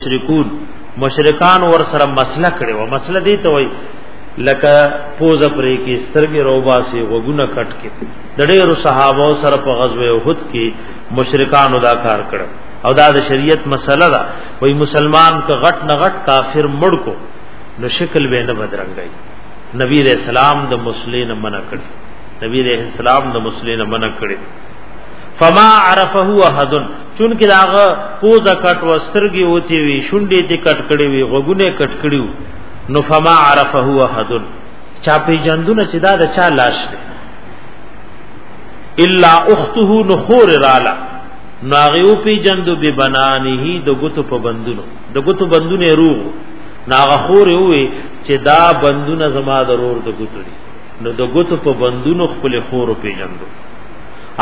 مشرکون مشرکان ور سره مسله کړي و مسله دی ته وای لکه پوزه پرې کې سترګې روباسي وګونه کټ کې د ډېرو صحابه سره په غزوه احد کې مشرکان ادا کار کړ او دا د شریعت مسله ده وای مسلمان که غټ نه غټ کافر مړ کو نو شکل به نه بدرنګي نبی علیہ السلام د مسلمان منع کړ نبی علیہ السلام د مسلمان منع کړ فما عرفه احد چون کې داغه پوزه کټ وسترګي وتی وي شونډې دې کټ کړي وي غوګونه کټ کړي نو فما عرفه هو احد چا په جندونه چې دا د چا لاش دی الا اخته نخور رالا ناغیو پی جندو بی بنانه د ګوتو په بندونو د ګوتو بندونه روغ ناغه خور وي چې دا بندونه زما ضرور د ګوتو دي نو د ګوتو په بندونو خپل خور پی جندو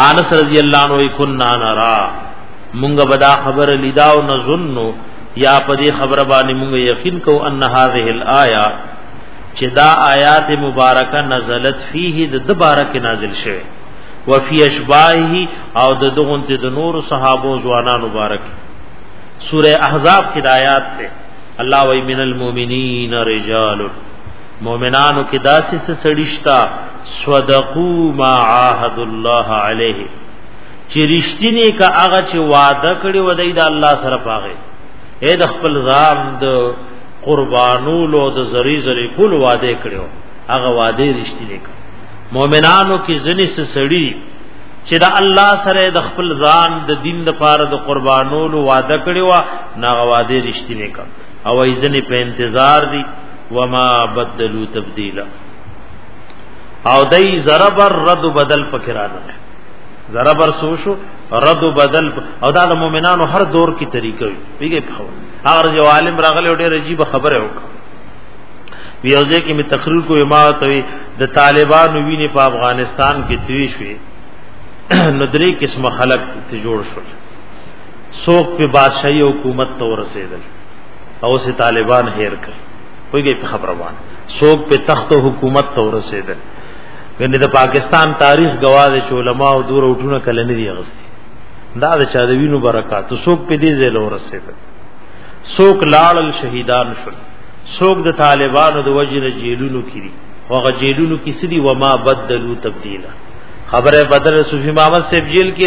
انس رضی الله عنه کنا نرا مونږ بدا خبر لیدا او نظنو یا په دې خبره باندې مونږ یقین کو ان هذه الایا چې دا آیات مبارکه نزلت فيه د دبارک نازل شوه وفي اشباهه او د دغون ته د نور صحابه ځوانان مبارک سوره احزاب کې آیات ته الله وی من المؤمنین رجال مؤمنانو کې داسې څه سړیشتا صدقو ما عاهد الله علیه چې رښتینی کا هغه چې وعده کړی و دی د الله سره پاغه اې د خپل ځان د قربانولو د زری زری کول وعده کړو هغه وعده رښتینی کا مؤمنانو کې ځنې څه سړی چې د الله سره د خپل ځان د دین لپاره د قربانولو وعده کړی و ناغه وعده رښتینی کا او ایزن په انتظار دي وما بدلو تبديلا او دای زربر رد بدل پکرانه زربر سوشو رد بدل او دا د مؤمنانو هر دور کی طریقه وي پیګه په هغه جو عالم راغله ډېر عجیب خبره وکړه ویوزه کې می تقریر کو ما ته د طالبانو ویني په افغانستان کې تیوي شوې نو درې قسم خلق ته جوړ شول څوک په بادشاہي حکومت ته ورسېدل او سه طالبان هیر کړ ویږي په خبره باندې څوک په تخت او حکومت ته ورسېدل ګنې د پاکستان تاریخ گواه چې علما او دور اٹھونه کله نه دی غستی دا د چا د وینو برکات څوک په دې ځای ورسېدل څوک لاړل شهیدان شول څوک د طالبانو د وجې نه جیلونو کړي هغه جیلونو کې سړي وما بدلو تبديلا خبره بدل صوفي محمد صاحب جیل کې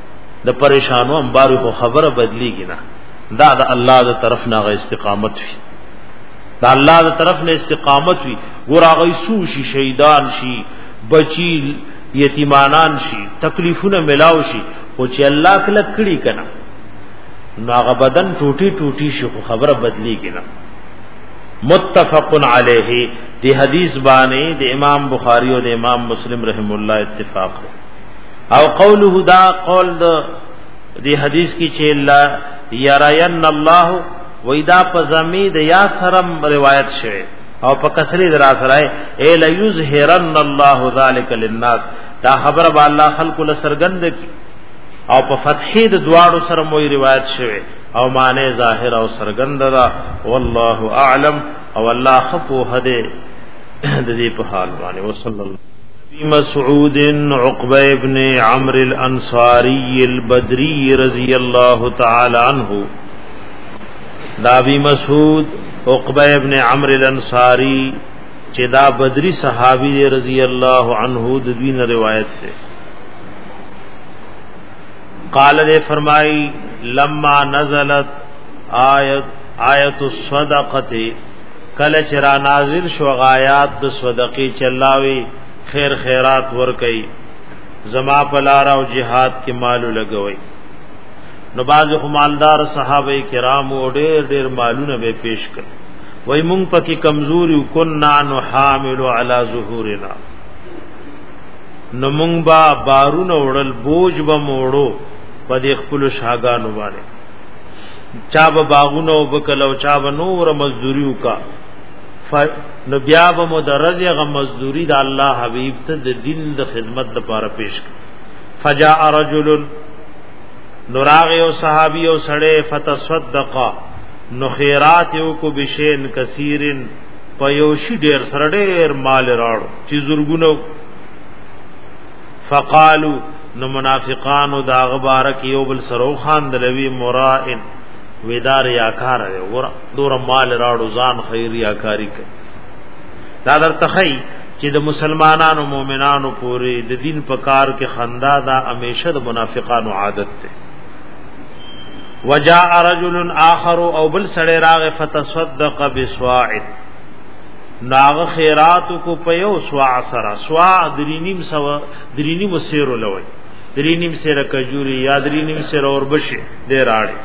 د پریشانو انبارو خو خبره بدلیږي نه دا د الله د طرف نه غي استقامت وي دا الله د طرف نه استقامت وي ګور هغه سو شي شهیدان شي بچی یتیمانان شي تکلیفونه ملاو شي او چې الله کله کړی کنه نو هغه بدن ټوټي ټوټي شي خو خبره بدلیږي نه متفق علیه دی حدیث باندې د امام بخاری او د امام مسلم رحم الله اتفاق دی او قوله دا قول د دی حدیث کی چې لا یراین الله ویدا په زمید یا سرم روایت شوه او په کثرې درا سره اے لا یظهرن الله ذلک للناس دا خبر با الله خلق له سرګند کی او په فتحې د دواړو سره موي روایت شوه او معنی ظاهر او سرګند دا والله اعلم او الله خپو هده د دې په حال باندې وصلی الله مسعود عقبه ابن عمرو الانصاری البدری رضی الله تعالی عنہ دا ابي مسعود عقبه ابن عمرو الانصاری چې دا بدری صحابي رضی الله عنه د دین روایت ده قال دې فرمای لما نزلت آیت آیت الصدقه کله چې را نازل شو غایات د صدقې چلاوي خیر خیرات ور کوي زما پلار او جهاد کې مال لګوي نو باز خمالدار صحابه کرام او ډېر ډېر مالونه به پیش کړ وای مونږ پکې کمزوري کنا نو حامل علی ظهورنا نو مونږ با بارونه وړل بوج به موړو په دې خپل شاګانو باندې چا به باغونه وبکل او چا به نور مزدوری وکا نو بیا به مدرز غ مزدوری د الله حبیب ته د دین د خدمت لپاره پیش کړ فجاء رجل نراغ او صحابي او سړی فتصدق نو خیرات یو کو بشین کثیرن په یو شی ډیر سره ډیر مال راړو چې زورګونو فقالو نو منافقانو دا غبارک یو بل سرو خان دلوی مرائن ویدار یا کار دی ور دور مال راړو ځان خیر یا کاری کوي دا در تخی چې د مسلمانانو مؤمنانو پورې د دین په کار کې خندا دا همیشه د منافقانو عادت ده وجاء رجل آخر او بل سړی راغ فتصدق بسواع ناغ خیرات کو په یو سوا سره سوا درینیم سو درینیم سیر لوي درینیم سیر کجوري یا درینیم سیر اور بشي دې راړي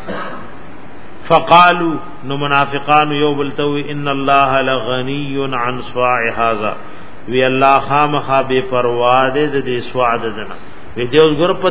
فقالوا نو منافقان یو بلتوي ان الله لغنی عن سواع هذا وی الله خامخا بے پروا دې دې سوا ددنه وی دې اوس ګر په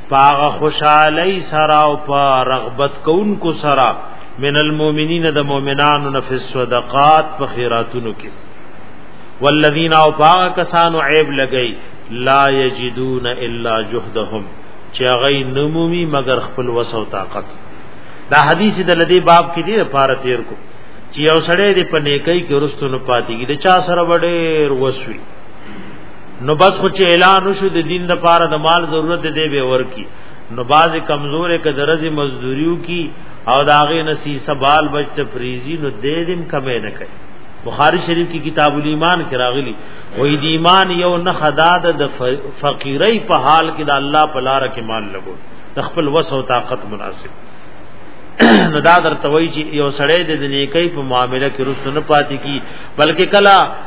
پاغه خوشحالی سره او په رغبت کوونکو سره من المؤمنین د مؤمنانو نفس صدقات په خیراتونو کې والذین او پاغه کسانو عیب لګی لا یجدون الا جهدهم چې غي نمومي مگر خپل وسو طاقت دا حدیث د لدی باب کې دی لپاره تیر کو چې یو سړی د پنیکای کې ورستونو پاتېږي د چا سره وړې وسوي نو بس خو چې اعلان وشو د دین د پاره د مال ضرورت دی به ورکی نو باز کمزورې ک درځي مزدوریو کی او داغه نسی سبال بچ تفریزی نو دې دم کمه نه کوي بخاری شریف کی کتاب الایمان کې راغلی وې د ایمان یو نه خداد د فقیرای په حال کې د الله په لار کې مال لګو د خپل وس او طاقت مناسب نو دا درته وایي چې یو سړی د نیکۍ په معاملې کې رسونه پاتې کی بلکې کلا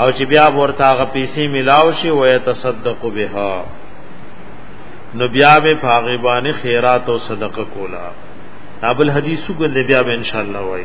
او چې بیا ورته هغه پیسې ملاو شي او يتصدق بها نو بیا به فاغبان خیرات او صدقه کولا ابل حدیثو ګل بیا به ان شاء الله وای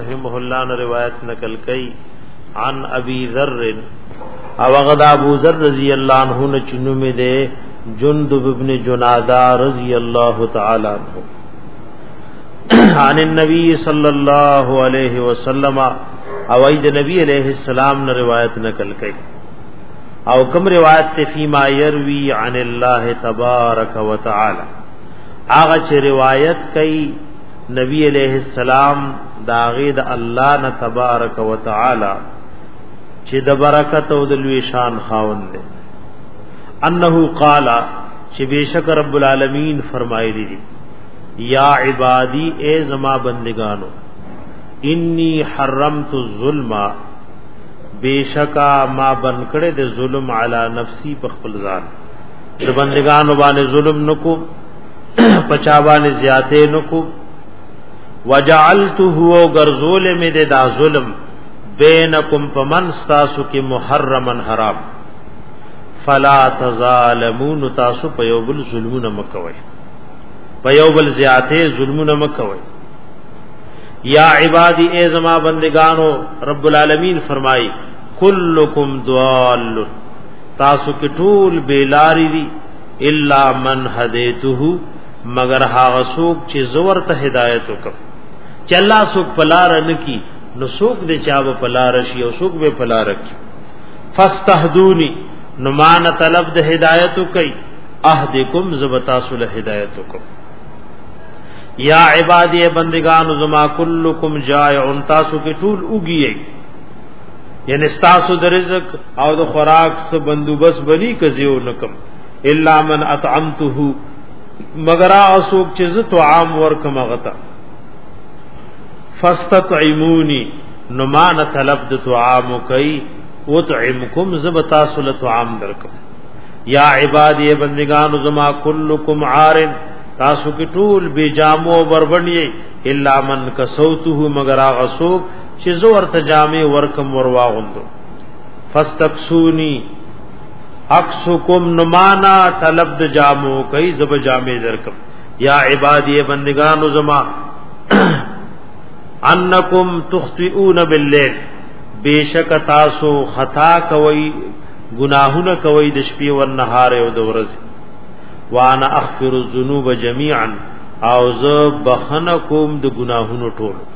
رحمه الله نے روایت نقل کئی عن ابی ذر او غدا ابو ذر رضی اللہ عنہ نے چنو میں دے جندب ابن جنادہ رضی اللہ تعالی عنہ عن النبی صلی اللہ علیہ وسلم او اید نبی علیہ السلام نے روایت نقل کئی او کم روایت تے فیما یروی عن اللہ تبارک و تعالی آغا چھ روایت کئی نبی علیہ السلام داغه د الله نه تبارک وتعالى چې د برکت او د لوی شان خاوند دی انه قال چې بشک رب العالمین فرمایلی دی یا عبادی اے زما بندگانو انی حرمت الظلم بشکا ما بن کړه د ظلم علی نفسی په خپل ځان د بندگانو باندې ظلم نکو پچا باندې زیاتې نکو وجعلته او غرزول می د دا ظلم بینکم پمن تاسو کې محرمن حرام فلا تظالمون تاسو په یو بل ظلمونه مکوئ په یو بل زیاتې ظلمونه مکوئ یا عبادی اے زما بندگانو رب العالمین فرمائی کلکم دوال تاسو کی ټول بیلاری دی الا من هدیته مگر هغه څوک چې زور ته هدایت وکړ چې الله څوک پلار نه کی نو څوک دې چا په پلار شي او څوک به پلار کی فاستهدونی نو مان طلب د هدایت کوي اهدکم زبتا سول هدایت کوم یا عبادی بندگان زما کلکم جائع تاسو کې ټول اوږي یعنی تاسو د رزق او د خوراک څخه بندوبس بنی کزیو نکم الا من اطعمته مگر اسوک چې ز تو عام ورکم غتا فاستطعموني نو ما نه طلب د تو عام کوي وتعمکم زب تاسو له تو عام درکم یا عباد ای بندگانو زما کلکم عار تاسو کی ټول بی جامو بربنی الا من کسوته مگر اسوک چې زه ورته جامې ورکم ور واغوندو فاستکسونی اکسکم نمانا طلب د جامو کوي زب جامې درکم یا عبادی بندگانو زما انکم تخطئون باللیل بیشک تاسو خطا کوي گناهونه کوي د شپې او نهار او د ورځې وانا اغفر الذنوب جميعا او زه بخنه کوم د گناهونو ټولو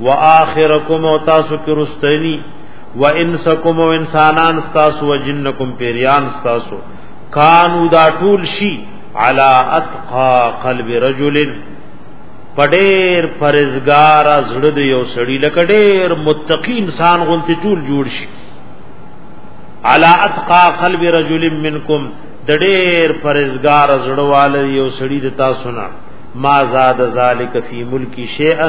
واخرکم او تاسو کې رستنی و انسکم او انسانان تاسو و جنکم پیریان تاسو کانو دا ټول شي علا اتقا قلب رجل پډیر فرزګار زړه دی یو سړی لکه ډیر متقی انسان غونته ټول جوړ شي علا اتقا قلب رجل منکم د ډیر فرزګار زړه والي یو سړی د تاسو نه ما زاد ذالک فی ملکی شیئا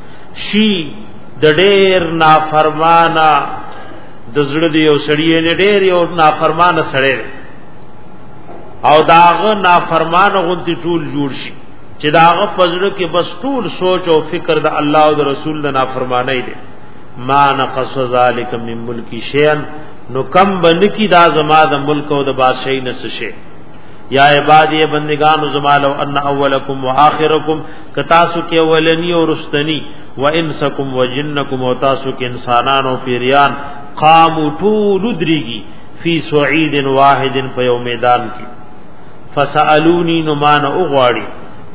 شي د ډېر نافرمانه د زړه دی یو سړی نه ډېر یو نافرمانه سړی او داغه نافرمانه غونتی ټول جوړ شي چې داغه پزړه کې بس ټول سوچ او فکر د الله او د رسول د نافرمانه دی ما نقص ذالک من ملکی شیئا نو کم بن کی دا زما د ملک او د بادشاہی نس شي یا عبادی بندگان زما لو ان اولکم واخرکم کتاسو کې اولنی او رستنی و انسکم و جنکم او تاسو کې انسانان او پیریان قامو طول دریږي فی سعید واحد په یو میدان کې فسالونی نو مان او غواړي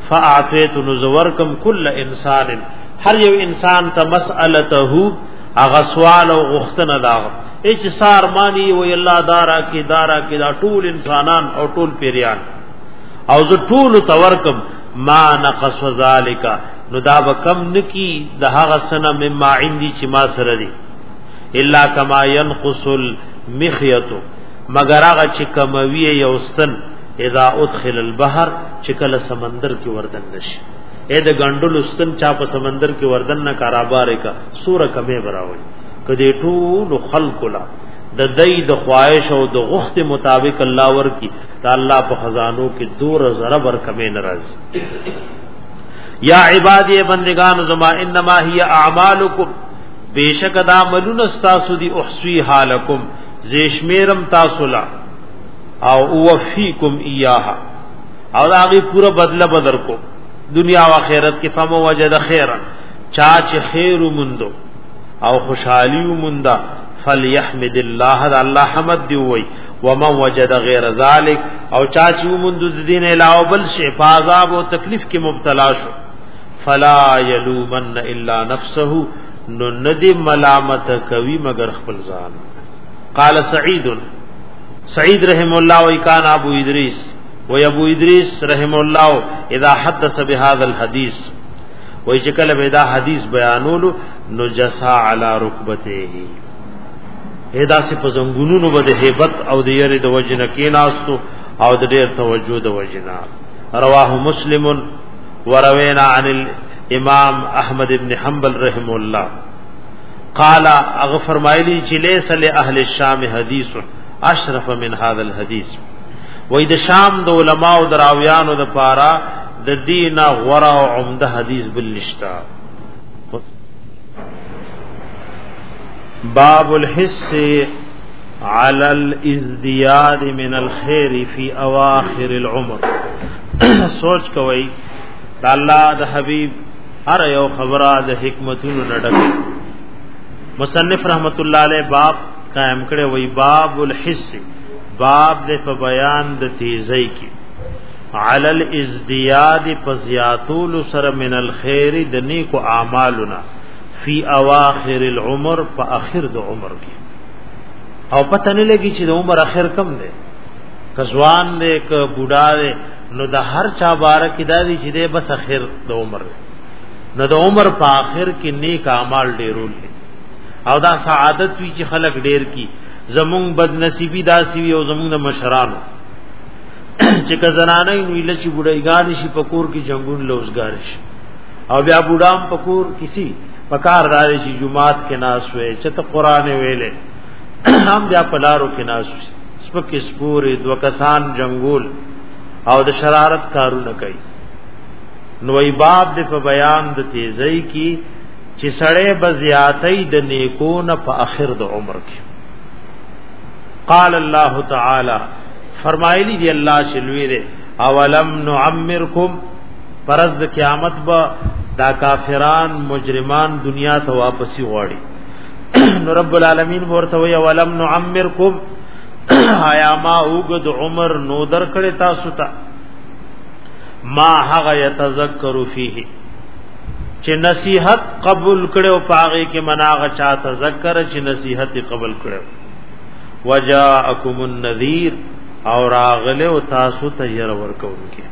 فاعطیت نزورکم کل انسان هر یو انسان ته مسالته اغه سوال او غختنه دا اچ سار مانی وی الله دارا کی دارا کی دا ټول انسانان او ټول پیریان او زه ټول تورکم ما نقص ذالک نو دا وکم نکی د هغه سنه مما عندي چې ما سره دي الا کما ينقص المخيط مگر هغه چې کموي یو ستن اذا ادخل البحر چې کله سمندر کې وردن نشي اې د غندل ستن چا په سمندر کې وردن نه کارابار کا سوره کمه براوي کدی ټول خلق لا د دای د خواهش او د غخت مطابق الله ور کی دا الله په خزانو کې دور زره بر کمې ناراض یا عبادی بندگان زما انما هی اعمالکم بیشک دا ملون استاسو دی احسوی حالکم زیشمیرم تاسو لا او اوفیکم ایاها او دا غي پورا بدله بدر کو دنیا او آخرت کې فهم وجد خیرا چا چې خیر مندو او خوشحالی موندا فلیحمد الله دا الله حمد دی وای ومن وجد غیر ذلک او چا چې موږ د دین علاوه بل شي په عذاب او تکلیف کې مبتلا شو فلا یلومن الا نفسه نو ندی ملامت کوي مگر خپل ځان قال سعید سعید رحم الله و کان ابو ادریس و ابو ادریس رحم الله اذا حدث بهذا الحديث و چې کله به دا حدیث بیانولو نو جسا علی رکبته هدا سي په زنګونونو بده hebat او د یری د وجنه کیناستو او د ډیر توجه د وجنه رواه مسلم وروینا عن الامام احمد ابن حنبل رحم الله قال اغه فرمایلی چې لیس له اهل الشام حدیث اشرف من هذا الحديث وای د شام د علما او دراویانو د پاره د دینه غورا او عمده حدیث بل نشتا باب الحس على الازدياد من الخير في اواخر العمر سوچ کوي د الله د حبيب هر یو خبره د حکمتونو نډک مصنف رحمت الله علیه باب قائم کړي وای باب الحس باب د په بیان د تیزی کې علی الازدیاد پزیاتول سر من الخير د نیکو اعمالنا فی اواخر العمر په اخر د عمر کې او پته نه لګی چې د عمر اخر کم دی کزوان دی ک بوډا دی نو د هر چا بار کې دادی چې د بس اخر د عمر نو د عمر په اخر کې نیک اعمال ډیرول او دا سعادت وی چې خلق ډیر کی زمون بد نصیبی داسی وی او زمون مشرانو چې کزنانه نو اله چې بډایګان شي په کور کې جنگون لوزګار شي او بیا بډام په کور کسی پکار راځي چې جمعات کې ناس وې چې ته قران ویلې هم بیا پلارو کې ناس سپک سپورې دو کسان جنگول او د شرارت کارونه کوي نو ای باب د په بیان د تیزی کی چې سړې بزیاتې د نیکو نه په اخر د عمر کې قال الله تعالی فرمایلی دی الله شلوی دی اولم نعمرکم پرز د قیامت با دا کافران مجرمان دنیا ته واپسی غواړي نو رب العالمین ورته وی اولم نعمرکم آیا ما اوګد عمر نو در کړی تاسو ته ما هغه یتذکر فیه چې نصیحت قبول کړو پاغه کې مناغه چا تذکر چې نصیحت قبول کړو وجاءکم النذیر او راغله او تاسو ته ير ورکوونکی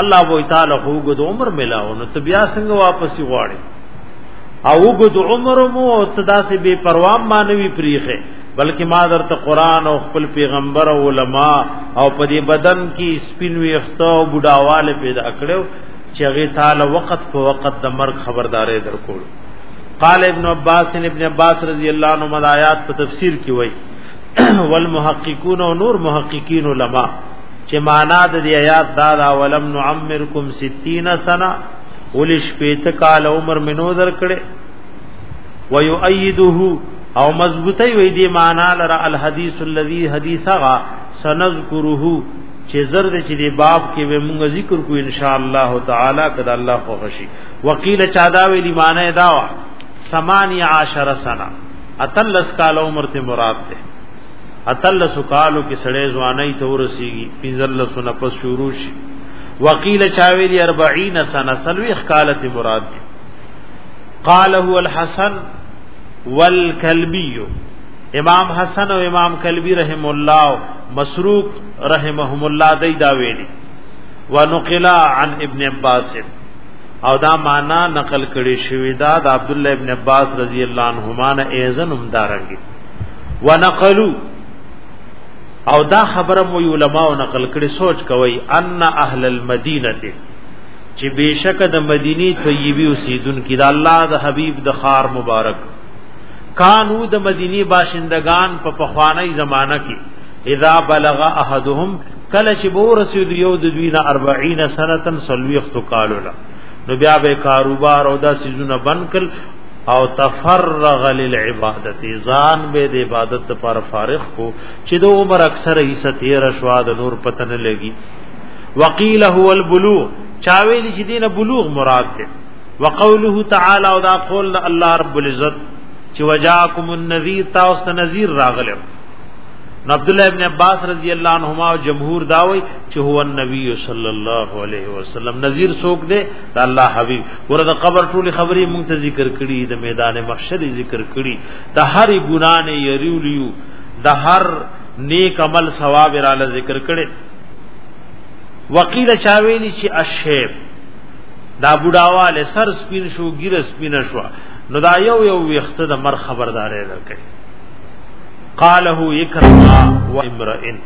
الله وو تعالی خو ګد عمر ملاو نو ته بیا څنګه واپس غواړي او ګد عمر مو او تدا سي بے پروا مانوي پریخه بلکې ما درته قران او خپل پیغمبر او علما او په دې بدن کې سپینوي اختو بډاواله پیدا کړو چې هغه تعالی وخت په وخت د مرګ خبردارې درکول قال ابن عباس ابن عباس رضی الله عنهما آیات په تفسیر کې وایي والمحققون او نور محققین علما چې معنا د دې آیات دا دا ولم نعمرکم 60 سنه ولش پیت کال عمر منو درکړي ويؤيده او مضبوطی وی دی معنا لرا الحدیث الذی حدیثا سنذکره چې زر دې چې دی باب کې به موږ ذکر کو ان شاء الله تعالی کدا الله خو غشي وکیل چا دا ویلی معنی دا وا 18 سنه اتلس کال عمر ته مراد ده اتلس کالو کې سړې ځواني ته ورسیږي پنځل سنه پس شروع شي وکیل چا ویلی 40 سنه سلوي خالت مراد ده قال هو الحسن والكلبي امام حسن او امام کلبی رحم الله مسروق رحمهم الله دی دا ویلی ونقلا عن ابن عباس او دا معنا نقل کړي شوی دا د عبد الله ابن عباس رضی الله عنهما نه ایزن هم دارنګي ونقلو او دا خبره مو علماء نقل کړي سوچ کوي ان اهل المدینه ته چې بشک د مدینی طیبی اوسیدونکو د الله د حبیب د خار مبارک کانو د مدینی باشندگان په پخوانی زمانہ کې اذا بلغ احدهم کله چې بو رسول یو د دوی نه 40 سنتن سلويخت کالو لا نو بیا به کاروبار او دا سيزونه بنکل او تفرغ للعبادت ځان به د عبادت لپاره فارغ کو چې د عمر اکثر حصہ 13 شوا د نور پتن لګي وقيل هو البلوغ چاویل چې دینه بلوغ مراد ده وقوله تعالی او دا قول دا الله رب العزت چې وجاکم النذیر تاسو ته نذیر راغلم عبد الله ابن عباس رضی الله عنهما او جمهور داوي چې هو النبی صلی الله علیه وسلم نذیر څوک دی دا الله حبیب ورته قبر ټول خبرې مونږ ته ذکر کړي د میدان محشر ذکر کړي د هر ګنا نه یریولیو د هر نیک عمل ثواب را ذکر کړي وقیل چاویلی چې الشیب دا بډاواله سر سپین شو ګیر سپین شو نو دا یو یو وخت د مر خبردارې درکې قاله یکرما و امرئن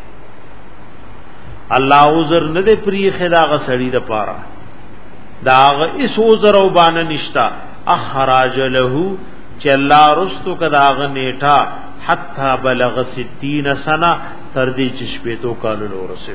الله عذر نه دې پری خدا غ سړی د پاره دا غ اس عذر او بان نشتا اخراج له چې الله رستو کدا غ نیټه حتا بلغ 60 سنه تر دې چې شپې تو کال لورسه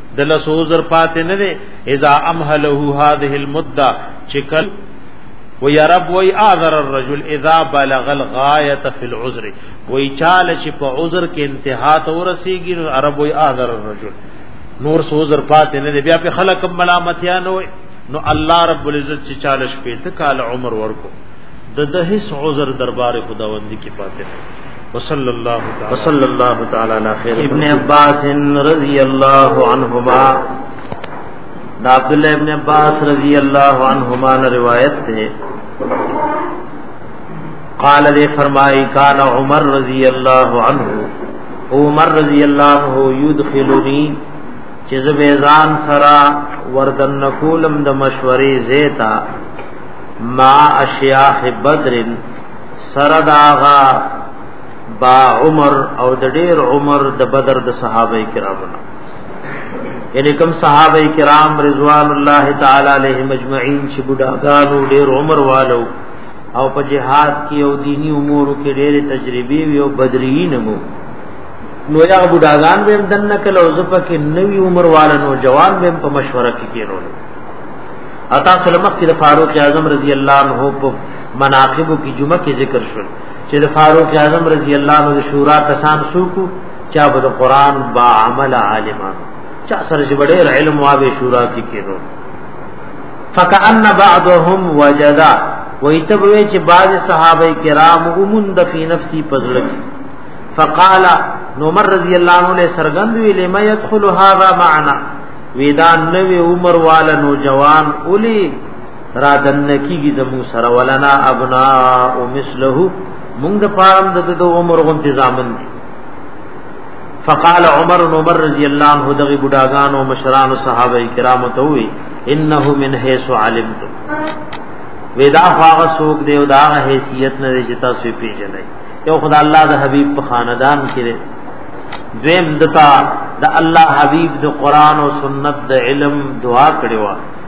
دل سوزر پات نه دی اذا امهله هذه المده چکل و یا رب و اعذر الرجل اذا بلغ الغایه فی العذر و چال چې په عذر کې انتها ته ورسیږي نو عرب و اعذر الرجل نور سوزر پات نه دی بیا په خلق ملامتیا نه وي نو الله رب العزت چې چالش پیته کال عمر ورکو د د هیڅ عذر دربار خداوند کی پاتې وصلی اللہ تعالی وصلی اللہ تعالی علی خیر ابن عباس رضی اللہ عنہما دا عبداللہ ابن عباس رضی اللہ عنہما نے روایت تے قال دے فرمائی کان عمر رضی اللہ عنہ عمر رضی اللہ عنہ یدخلنی چې زبیزان سرا وردن نکولم د مشورې زیتا ما اشیاخ بدرن سره داغا با عمر او د ډیر عمر د بدر د صحابه کرامو یعنی کوم صحابه کرام رضوان الله تعالی علیهم اجمعین چې بډاګانو ډیر عمر والو او په جهاد کې او دینی امور کې ډېر تجربې وی او بدري نه مو نو یا بډاګان به دن نکل او زپه کې نوی عمر والا نو جوان به په مشوره کې کېرول عطا سلمک کې د فاروق اعظم رضی الله عنه په مناقب کی جمعه کې ذکر شول چې د فاروق اعظم رضی الله عنه شورا کسان سوکو چا به د قران با عمل عالمان چا سره چې ډېر علم واوي شورا کې کېدو فکأن بعضهم وجدا وایته وی چې بعض صحابه کرام اومن د فی نفسی پزړه کې فقال عمر رضی الله عنه له سرګند وی لما يدخل هذا معنا ویدان نوې عمر والا نوجوان اولی را دن کیږي زمو سره ولنا ابنا او مثله مونږ د پارم د دو عمر غو تنظیمن دي فقال عمر عمر رضی الله عنه دغه بډاګان او مشران او صحابه کرام ته وی انه من حيث علمت ودا هغه سوق دی او دا حیثیت نه چې تاسو پیژنئ یو خدای الله د حبیب په خاندان کې دی دویم دتا د الله حبیب د قران او سنت د علم دعا کړو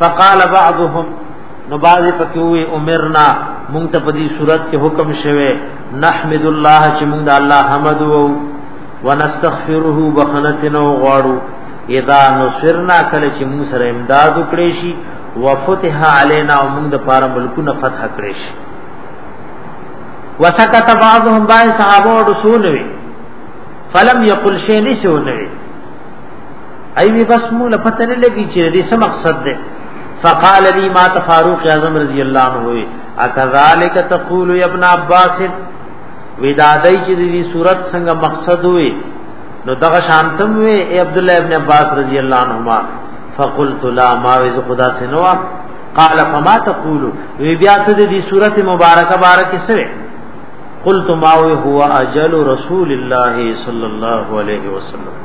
فقال بعضهم نو باز پکوي عمرنا مونږ ته په دې صورت کې حکم شوه نحمد الله چې مونږ د الله حمد وو ونستغفره بخنتنا غواړو اذا نصرنا کله چې مونږ سره امداد وکړي شي وفتح علينا مونږ د پاره ملکونه فتح کړي شي وسکت بعضهم باي صحابه رسول وي فلم يقل شيء نشونه ای وی بس مو لپته نه لګی چې دې څه مقصد ده فقال لي ما تفاروق اعظم رضی الله عنه وی اکذالک تقول یا ابن عباس ودادای چې دې صورت څنګه مقصد وي نو دغه شانتم وی ای عبد الله ابن عباس رضی الله عنهما فقلت لا ما وز خدا سے نو قال فما تقول وی بیا ته دې صورت مبارکه بارکه سره قلت ما هو اجل رسول الله صلی الله علیه وسلم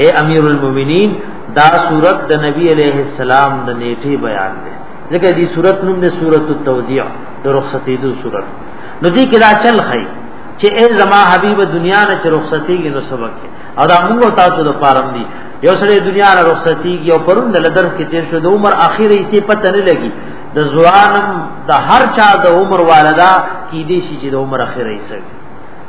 اے امیر المؤمنین دا صورت د نبی علیہ السلام د نیټه بیان ده ځکه دې صورت نوم ده سورۃ التودیع د رخصتې دو صورت نو دې کې دا چل خی چې اے زما حبیب دنیا نه چې رخصتې کې نو سبق او دا موږ تاسو د پارم دي یو سره دنیا نه رخصتې کې او پرون د لدرس کې تیر شو د عمر اخیره یې څه پته نه لګي د ځوانم د هر چا د عمر والدا کې دې شي چې د عمر اخیره یې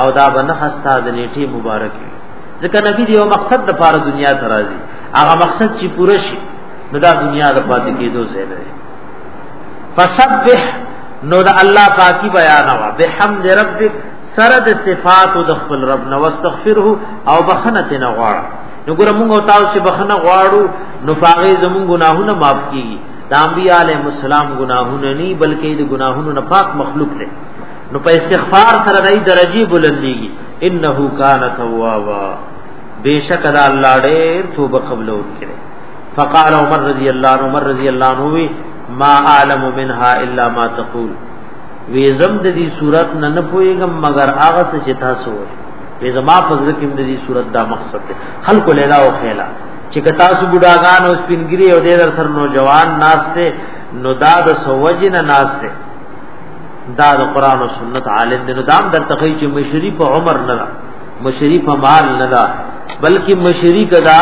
او دا به نه هستا د نیټه مبارک ځکه نبی دی یو مقصد د پاره دنیا ته راځي هغه مقصد چې پوره شي نو دا دنیا د پاتې کېدو ځای نه دی فسبح نو د الله پاکي بیان وا بحمد ربک سره د صفات د خپل رب نو واستغفره او بخنه ته نه غواړه نو ګره موږ او تاسو چې بخنه غواړو نو پاغه زموږ ګناهونه معاف کیږي د انبیاء علیهم السلام ګناهونه نه بلکې د ګناهونو نه پاک مخلوق دی نو په استغفار سره دای درجی بلندیږي انه کان توابا بیشک دا الله ډېر توبه قبول وکړي فقال عمر رضی الله عنه عمر رضی الله عنه وی ما عالم منها الا ما تقول وی زم د دې صورت نه نه پويګم مگر هغه څه چې تاسو وي وی زما فضل کې د دې صورت دا مقصد دی خلق لیلا او خیلا چې تاسو بډاګان او سپینګری او دې در سره نوجوان ناشته نو دا د سوجنه ناشته دا د قران او سنت عالم دی نو دا هم درته کوي چې مشری په عمر نه ده مشری په مال نه ده بلکې مشری کدا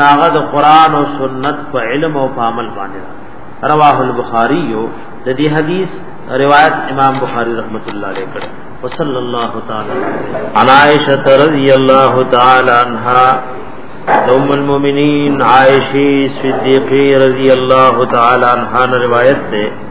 ناغه د قران او سنت په علم او په عمل باندې رواه البخاری یو د دې حدیث روایت امام بخاری رحمت الله علیه کړه وصلی الله تعالی عن عائشہ رضی الله تعالی عنها ام المؤمنین عائشہ صدیقہ رضی الله تعالی عنها روایت ده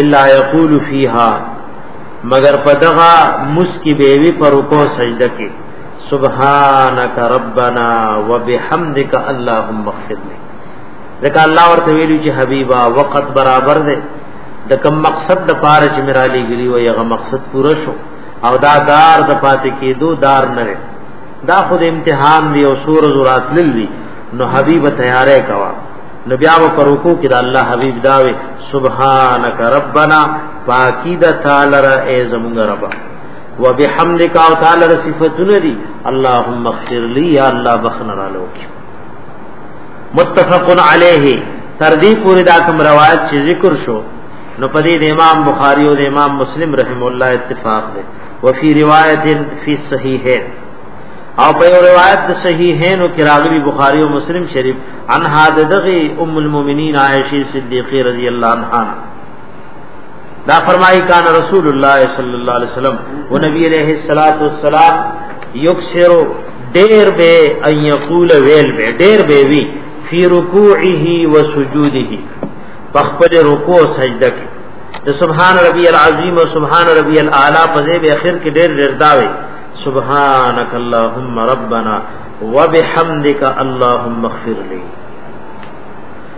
الا یقول فیها مگر پدغه مسکی بیوی پر رکو سجده کې سبحانك ربنا وبحمدك اللهم اغفر لي ځکه الله ورته ویلو چې حبیبا وقت برابر دی د کوم مقصد د پاره چې میرا لګلی و یغه مقصد پوره شو او دا دار د پاتې کېدو دار نه دی دا خود امتحان دی او سور زورات للی نو حبیب تیارې کوا نو بیا په رکوع کې د الله حبیب داوي سبحانك ربنا پاکی د تعالی را ای زمونږ رب وبحمدک او تعالی را صفاتونه دي اللهم اغفر لي یا الله بخنا را لوک متفق علیه تر دې پورې دا کوم روایت چې ذکر شو نو پدې د امام بخاری او د امام مسلم رحم الله اتفاق دی وفي روایت فی صحیح ہے او په یو روایت د صحیحین او کراغلی بخاری او مسلم شریف عن حادثه ام المؤمنین عائشه صدیقہ رضی اللہ عنہا دا فرمائی کان رسول اللہ صلی اللہ علیہ وسلم و نبی علیہ الصلات والسلام یکثر ډیر به ان یقول ویل به ډیر به وی فی رکوعه و سجوده پخپل رکوع سجده کې د سبحان ربی العظیم او سبحان ربی الاعلی په ځای به اخر کې ډیر ډیر داوي سبحانك اللهم ربنا وبحمدك اللهم اغفر لي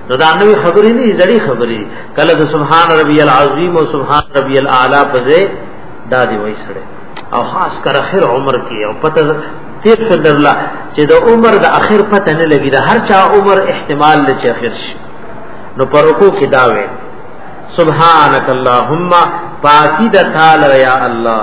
نو دا نوې خبرې نه زړې خبرې کله د سبحان ربي العظیم او سبحان ربي الاعلى په ځای دا دی وای سره او خاص کر اخر عمر کې او پته تیر فر الله چې د عمر د اخر پته نه لګي دا هر چا عمر احتمال لچ اخر شي نو پر رکو کې دا وې سبحانك اللهم پاکی د تعالی یا الله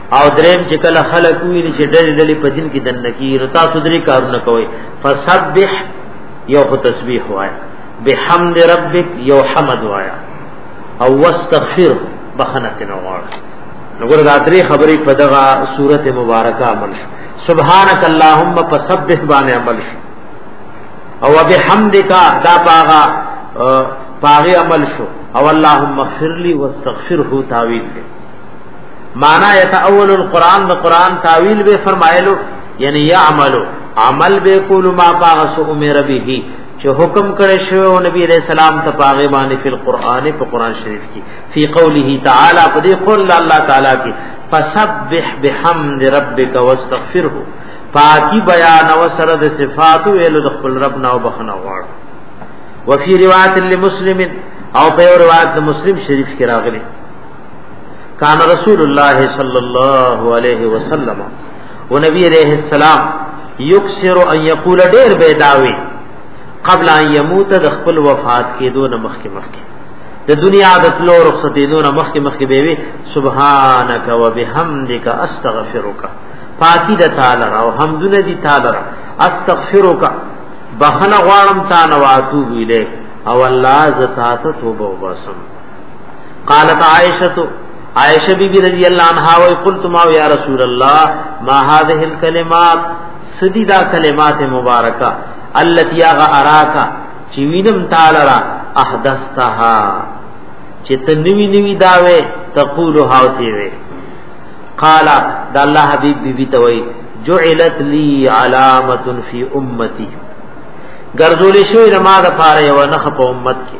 او دریم چې کله خلک ویل چې ډلې ډلې په دین کې دنه کی نو تاسو درې کارونه کوي فسبح یو خو تسبیح وایا بحمد ربک یو حمد وایا او واستغفر بخنه کنه غواړه نو ګور دا درې خبرې په دغه سورته مبارکه عمل شو سبحانك اللهم فسبح باندې عمل شو او بحمدک دا پاغا پاغه عمل شو او اللهم اغفر لي واستغفره تعویل دی معنا يتاول القران د قران تعویل به فرمایلو یعنی يعملو عمل به کول ما باغس امر به چې حکم کړی شو او نبی علیہ السلام ته پاغه باندې فی القرآن په قرآن شریف کې فی قوله تعالی په دې قول الله تعالی کې فسبح بحمد ربک واستغفره پاکی بیان او سره د صفات ویلو د خپل رب نه او بخنه غواړ وفي روایت لمسلم او په روایت د مسلم شریف کې راغلی کان رسول الله صلی الله علیه وسلم او نبی علیہ السلام یکسر ان یقول ډیر بيداوي قبل ان يموت د خپل وفات کېدو نه مخکې مخکې د دنیا د تلو رخصتې دو نه مخکې مخکې به وي سبحانك وبحمدك استغفرك پاکی د تعالی را او حمدونه دي تعالی را استغفرك بخنه غواړم تا نواتو ویلې او الله زتا ته توبه وباسم قالت عائشه عائشه بی بی رضی الله عنها و قلت ما یا رسول الله ما هذه الكلمات سدی دا کلمات مبارکه التي اغا اراکا چې وینم تعالی را احدثتها چې ته نوی نوی داوي تقول هاوتی وي قال دا الله حبيب بي بي توي جعلت لي علامه في امتي ګرځول شوی نماز پاره یو نه په امت کې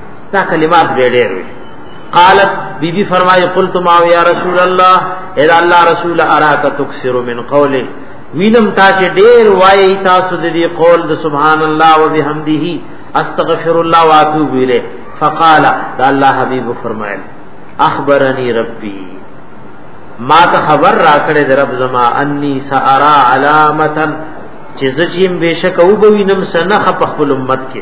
دا کلمات ډېر ډېر وي قالت بی بی فرمایي قلت ما یا رسول الله اذا الله رسول اراک تکثر من قوله وینم تا چې ډېر وایي تاسو د دې قول د سبحان الله وبحمده استغفر الله واتوب الیه فقال دا الله حبیب فرمایل اخبرني ربي ما ته خبر را کړې د رب زما اني سارا علامتن چې زچیم بشک او بوینم سنخ په خپل امت کې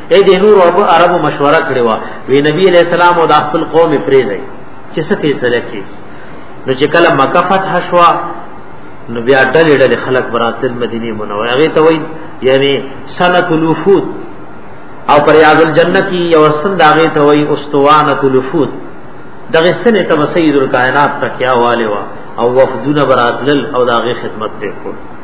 اې د نور او عربو مشوره کړې و وی نبی علیہ السلام او د خپل قوم پرې ځای چې څه فیصله کړي نو چې کله مکه فتح شوا نو بیا ډلې ډلې خلک براتل مدینه منوره هغه ته وای یعنی سنت الوفود او پر یاد الجنه کی یو سن داغه ته وای استوانه الوفود دغه سن ته سید الکائنات تکیا والے وا او وفدونه براتل او داغه خدمت وکړو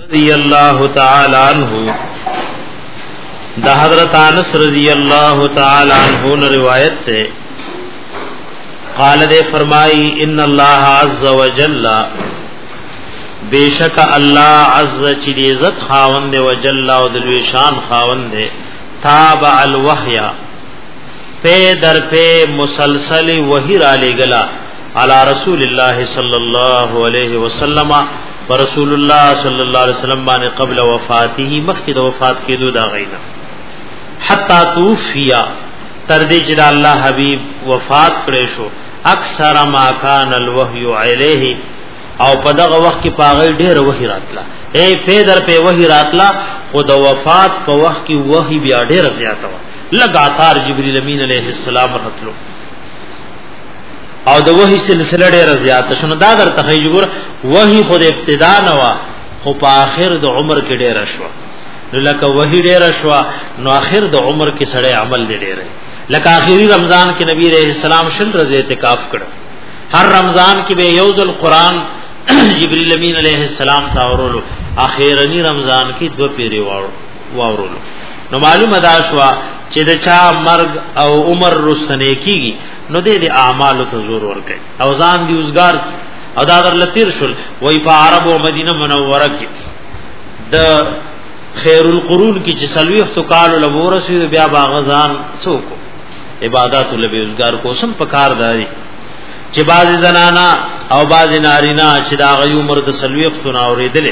رضی اللہ تعالی عنہ دا حضرت انس رضی اللہ تعالی عنہ نے روایت تے قال دے فرمائی ان اللہ عز وجل بیشک اللہ عز چی دی عزت خاوند دے وجل او دلوی شان خاوند دے تابع الوحی پے در پے مسلسل وحی را لے گلا علی رسول اللہ صلی اللہ علیہ وسلم پر رسول الله صلی الله علیه وسلم باندې قبل وفاته مخکې د وفات کېدو دا غینا حتا توفیا تر دې چې الله حبیب وفات کړې شو اکثر ما کان الوحی علیه او په دغه وخت کې پاغې ډېر وحی راتلا اے پیدر په وحی راتلا او د وفات په وخت کې وحی بیا ډېر زیاته و لګاتار جبرئیل امین علیه السلام راتلو او د وحی سلسله ډیره زیاته شنو دا در تخیل ګور وحی خود ابتدا نه وا خو په آخر د عمر کې ډیره شو نو لکه وحی ډیره شو نو آخر د عمر کې سړی عمل دی ډیره لکه آخري رمضان کې نبی رحم السلام شل ورځې اعتکاف کړ هر رمضان کې به یو ځل قران جبرئیل امین علیه السلام تا ورولو اخیرنی رمضان کې دو پیری واورولو نو معلومه دا شو چې د چا مرګ او عمر رسنه کیږي نو دې دې اعمال ته زور ورکړي او ځان دی وزګار کی او دا در لتیر شول وای په عرب او مدینه منوره کې د خیر القرون کې چې سلوي اختقال له ورسې بیا باغزان څوک عبادت له وزګار کو سم پکار دی چې باز زنانا او باز نارینا چې دا غي عمر د سلوي اختنا اوریدل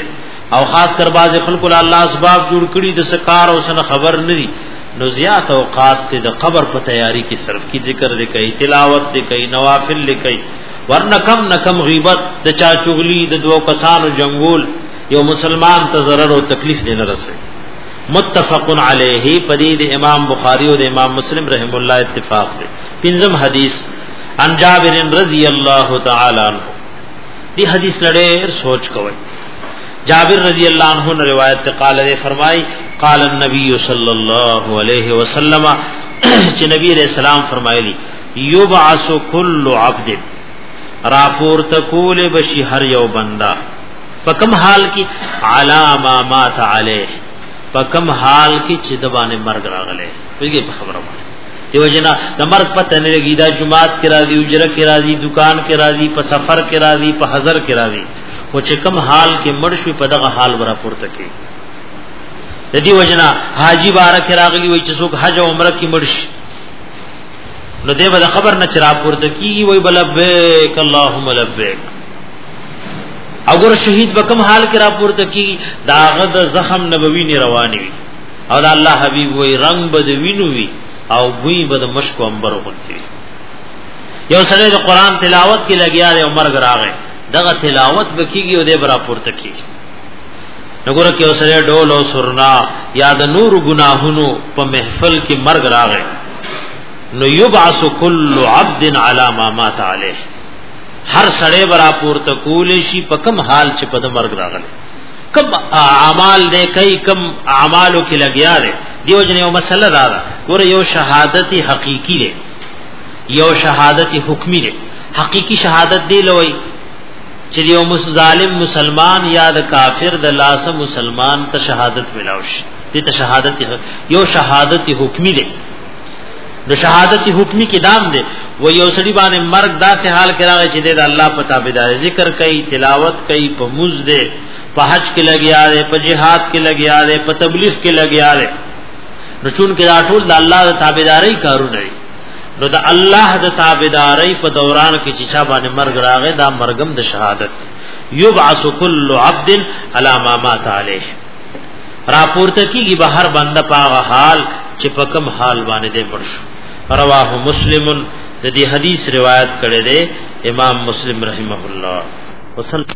او خاص کر باز خلق الله اسباب جوړ کړي د سکار او سن خبر نه دي نو زیات اوقات ته د قبر په تیاری کې صرف کی ذکر دی کوي تلاوت دی کوي نوافل دی کوي ورنه کم نه کم غیبت د چا چغلی د دوو کسانو جنگول یو مسلمان ته ضرر او تکلیف نه رسي متفق علیه پدې د امام بخاری او د امام مسلم رحم الله اتفاق دی پنځم حدیث ان جابر رضی الله تعالی عنہ دی حدیث لړې سوچ کوئ جابر رضی اللہ عنہ نے روایت تے قال نے فرمائی قال النبی صلی اللہ علیہ وسلم کہ نبی علیہ السلام فرمائے لی یبعث کل عبد راپور تکول بشی ہر یو بندہ فکم حال کی علامہ مات علیہ فکم حال کی چدبان مرگ راغلے بلگی پا خبر ہمارے دیو جنا د مرگ پتہ نہیں لگی دا جماعت کی راضی اجرہ کی راضی دکان کی راضی پا سفر کی راضی پا حضر کی راضی خو چې کوم حال کې مړ شوی په دغه حال ورا پورته کې د دې وجنا حاجی بارک راغلی وای چې څوک حج او عمره کې مړ شي نو دې به خبر نه چرا پورته کیږي وای بلبیک اللهم لبیک اگر شهید به کوم حال کې را پورته کیږي داغه د زخم نبوي نه رواني وي او دا الله حبيب وای رنگ به د وینو وي او بوی به د مشک انبر وکړي یو سره د قران تلاوت کې لګیا دی عمر غراغه دغه تلاوت بکیږي او د برا پورته کیږي نګور کې اوسره ډول او سرنا یا د نور ګناهونو په محفل کې مرګ راغی نو یبعث کل عبد علی ما مات علیه هر سړی برا پورته کول شي په کم حال چې په د مرګ راغلی کم اعمال دې کوي کم اعمالو کې لګیا دی دیو جن یو مسله دا ده ګور یو شهادت حقيقي دی یو شهادت حکمی دی حقیقی شهادت دی لوی چې یو ظالم مسلمان یا د کافر د لاس مسلمان ته شهادت ملاوش دې ته شهادت یو شهادت حکمی دی د شهادت حکمی کې دام دی و یو سړي باندې مرګ داسې حال کې راغی چې د الله په تابعدار ذکر کوي تلاوت کوي په موز دی په حج کې لګیا دی په جهاد کې لګیا دی په تبلیغ کې لګیا دی رسول کې دا ټول د الله د تابعداري کارونه دي نو د الله د تابعداري په دوران کې چې چا باندې مرګ راغی دا مرګم د شهادت یبعث کل عبد علی ما مات علیه راپورته کیږي به هر بنده په حال چې په کوم حال باندې دی مړ شو رواه مسلم د دې حدیث روایت کړی دی امام مسلم رحمه الله وصلی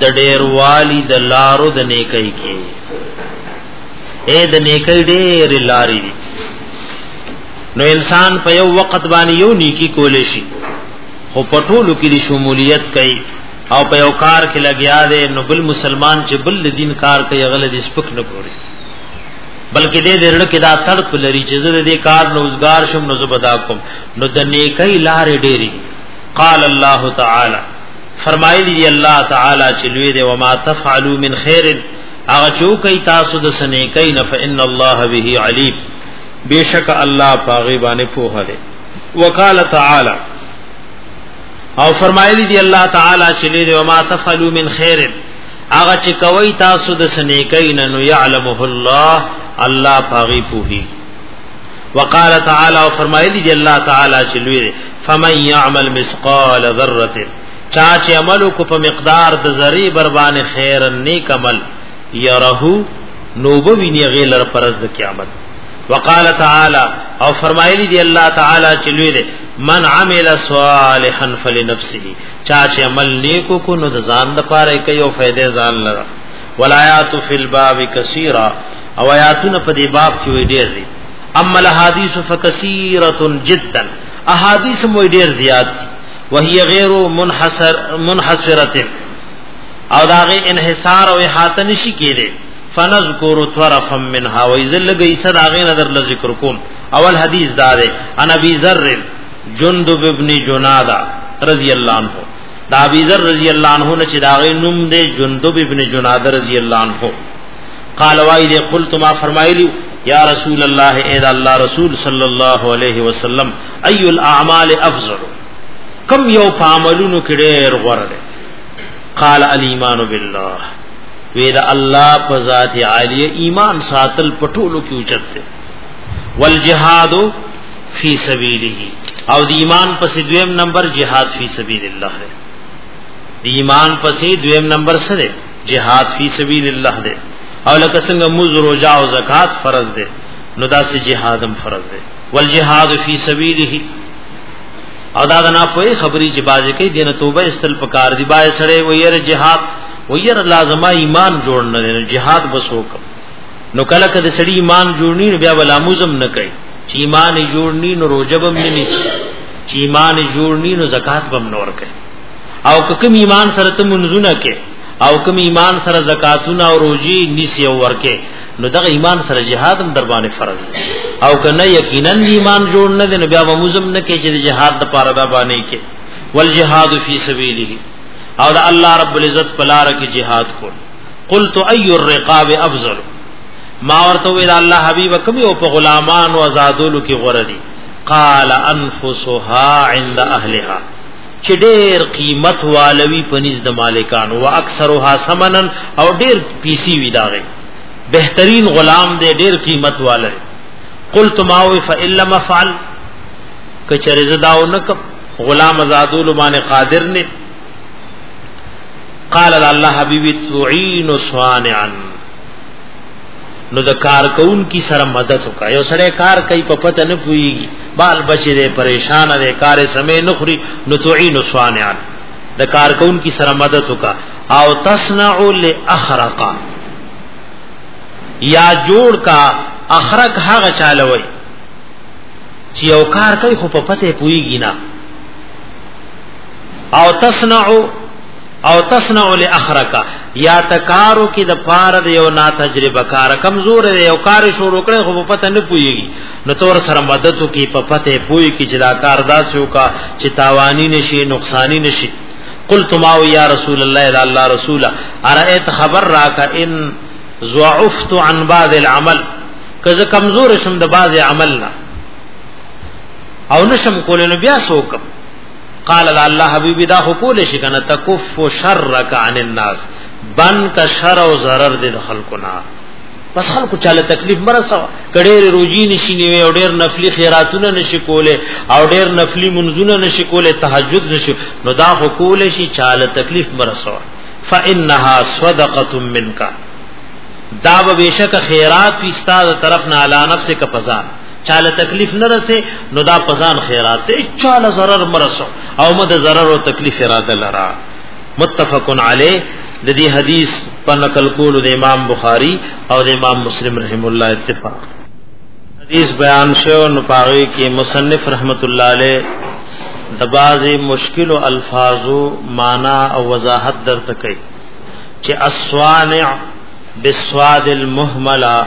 د ډیر والی د لارو د نیکۍ کې اے د نیکۍ ډیر لارې دي نو انسان په یو وخت باندې یو نیکی کول شي خو په ټولو کې د شمولیت کوي او په یو کار کې لګیا دی نو بل مسلمان چې بل دین کار کوي غل دې سپک نه ګوري بلکې دې درړه کې دا تړ په لري چې زه دې کار نوزګار شم نو زبدا کوم نو د نیکۍ لارې ډېری قال الله تعالی فرمایلی دی الله تعالی چې لوی دی وما تفعلوا من خير هغه چوکي تاسو د سنیکای نه فإن الله به علیم بیشک الله پاغي باندې پوهه دی وقال تعالی او فرمایلی دی الله تعالی چې لوی دی وما تفعلوا من خير هغه چې کوي تاسو د سنیکای نه نو يعلمه الله الله پاغي پوهه وقال تعالی او فرمایلی دی الله تعالی چې لوی فمن يعمل مثقال ذره چا چې عمل کو په مقدار د ذری بربان خیر نیک عمل يره نو به ویني غیلر پرز د قیامت وقال تعالی او فرمایلی دی الله تعالی چې لوی دی من عمل صالحا فلنفسه چا چې عمل نیکو کو نو ځان د پاره کوي او فائدې ځان لره ولایات فی الباب کثیره او آیاتونه په دې باب کې وي ډېر دي اما الحدیث فکثیره جدا احادیث مو ډېر زیات وهي غیر منحصر منحصره او داغه انحصار او احاطه نشي کېده فنذكر طرفا منها ويذل گئی صد اغه نظر ل ذکر کوم اول حدیث دا ده انا ابي ذر جندب ابن جناده رضی الله عنه دا ابي ذر رضی الله عنه نه چې داغه نوم ده جندب ابن جناده رضی الله عنه قال وای دې قلت ما فرمایلی یا رسول الله اے دا الله رسول صلی الله علیه وسلم ای الاعمال افضل کم یو پاملونو کې ډېر غوړه ده قال الايمان بالله وی دا الله په ذات عالی ایمان ساتل پټولو کې اوچت ده والجهاد فی سبیله او د ایمان پسې دویم نمبر جهاد فی سبیل الله دی ایمان پسې دویم نمبر سره جهاد فی سبیل الله دی او لکه څنګه موز روزه او زکات فرض دی نو دا سه جهادم فرض دی والجهاد فی سبیله او دا نه په خبري چې بازي کوي دینه توبه استل پکار دی بای سره ویر جهاد ویر لازمه ایمان جوړ نه دی جهاد بس وکم نو کله کله سړی ایمان جوړ نه بیا ولا موزم نه کوي چې ایمان جوړ نه نو روزبم نه نیسی چې ایمان جوړ نه نو زکات بم نور کوي او کوم ایمان سره ته منځونه کې او کوم ایمان سره زکاتونه او روزي نیسی او ورکه نو دغه ایمان سره جهاد هم در باندې فرض او کنه یقینا ایمان جوړ نه دی نو بیا موزم نه کې چې جهاد د پاره دا باندې کې ول جهاد فی سبیله او د الله رب العزت په لار کې جهاد کو قلت ای الرقاب افضل ما ورته ویل الله حبیب کوم یو په غلامان او آزادولو کې غره دي قال انفسها عند اهلها چې ډېر قیمت والوي پنځ د مالکانو او اکثرها ثمنن او ډېر پیسي وی داغه بهترین غلام دې ډېر قیمت والي قلت ما و فإلا مفعل کچره زداو نک غلام آزادول باندې قادر نه قال الله حبيبي تعين صانعا نو د کار کون کی سره مدد وکړه یو سره کار کوي په پته نه پويږي بال بچي دې پریشان دې کار سمې نخري نو تعين صانع د کار کون کی سره مدد وکړه او تصنع لاخرق یا جوړ کا اخرق هغه چاله وي چې یو کار کوي خو په پته پويږي نه او تصنع او تصنع لاخرک یا تکارو کې د پار د یو نا تجربه کار کمزور دی یو کار شروع کړي خو په پته نه پويږي نو تور سره مدد کی په پته پوي کی چې دا کار داسو کا چې تاوانی نشي نقصانی نشي قلت ما یا رسول الله الا الله رسول ارایت خبر راک ان ضعفت عن بعض العمل کزه کمزور شم د بعض عمل نه او نشم کولنو بیا سوکم قال لا الله حبيبي دا خو کول شي کنه تکف شرک عن الناس بن کا شر او zarar دې د خلکو نه پس خلکو چاله تکلیف مرسو کډېر روزي نشي نیوي او ډېر نفلي خیراتونه نشي کوله او ډېر نفلي منځونه نشي کوله تهجد نشي نو دا خو کول شي چاله تکلیف مرسو فانها صدقه منک دا به بشک خیرات استاد طرف نه علی نفسک پزان چاله تکلیف نه رسې نو دا پزان خیرات ته چاله zarar مرسو او مد zarar او تکلیف اراده لرا متفق علی د دې حدیث په نقل کولو د امام بخاری او د امام مسلم رحم الله اتفاق حدیث بیان شو نو پاره کې مصنف رحمت الله علیه د بعضی مشکل الفاظو معنا او وضاحت درته کوي چې الصانع بالسواد المهمله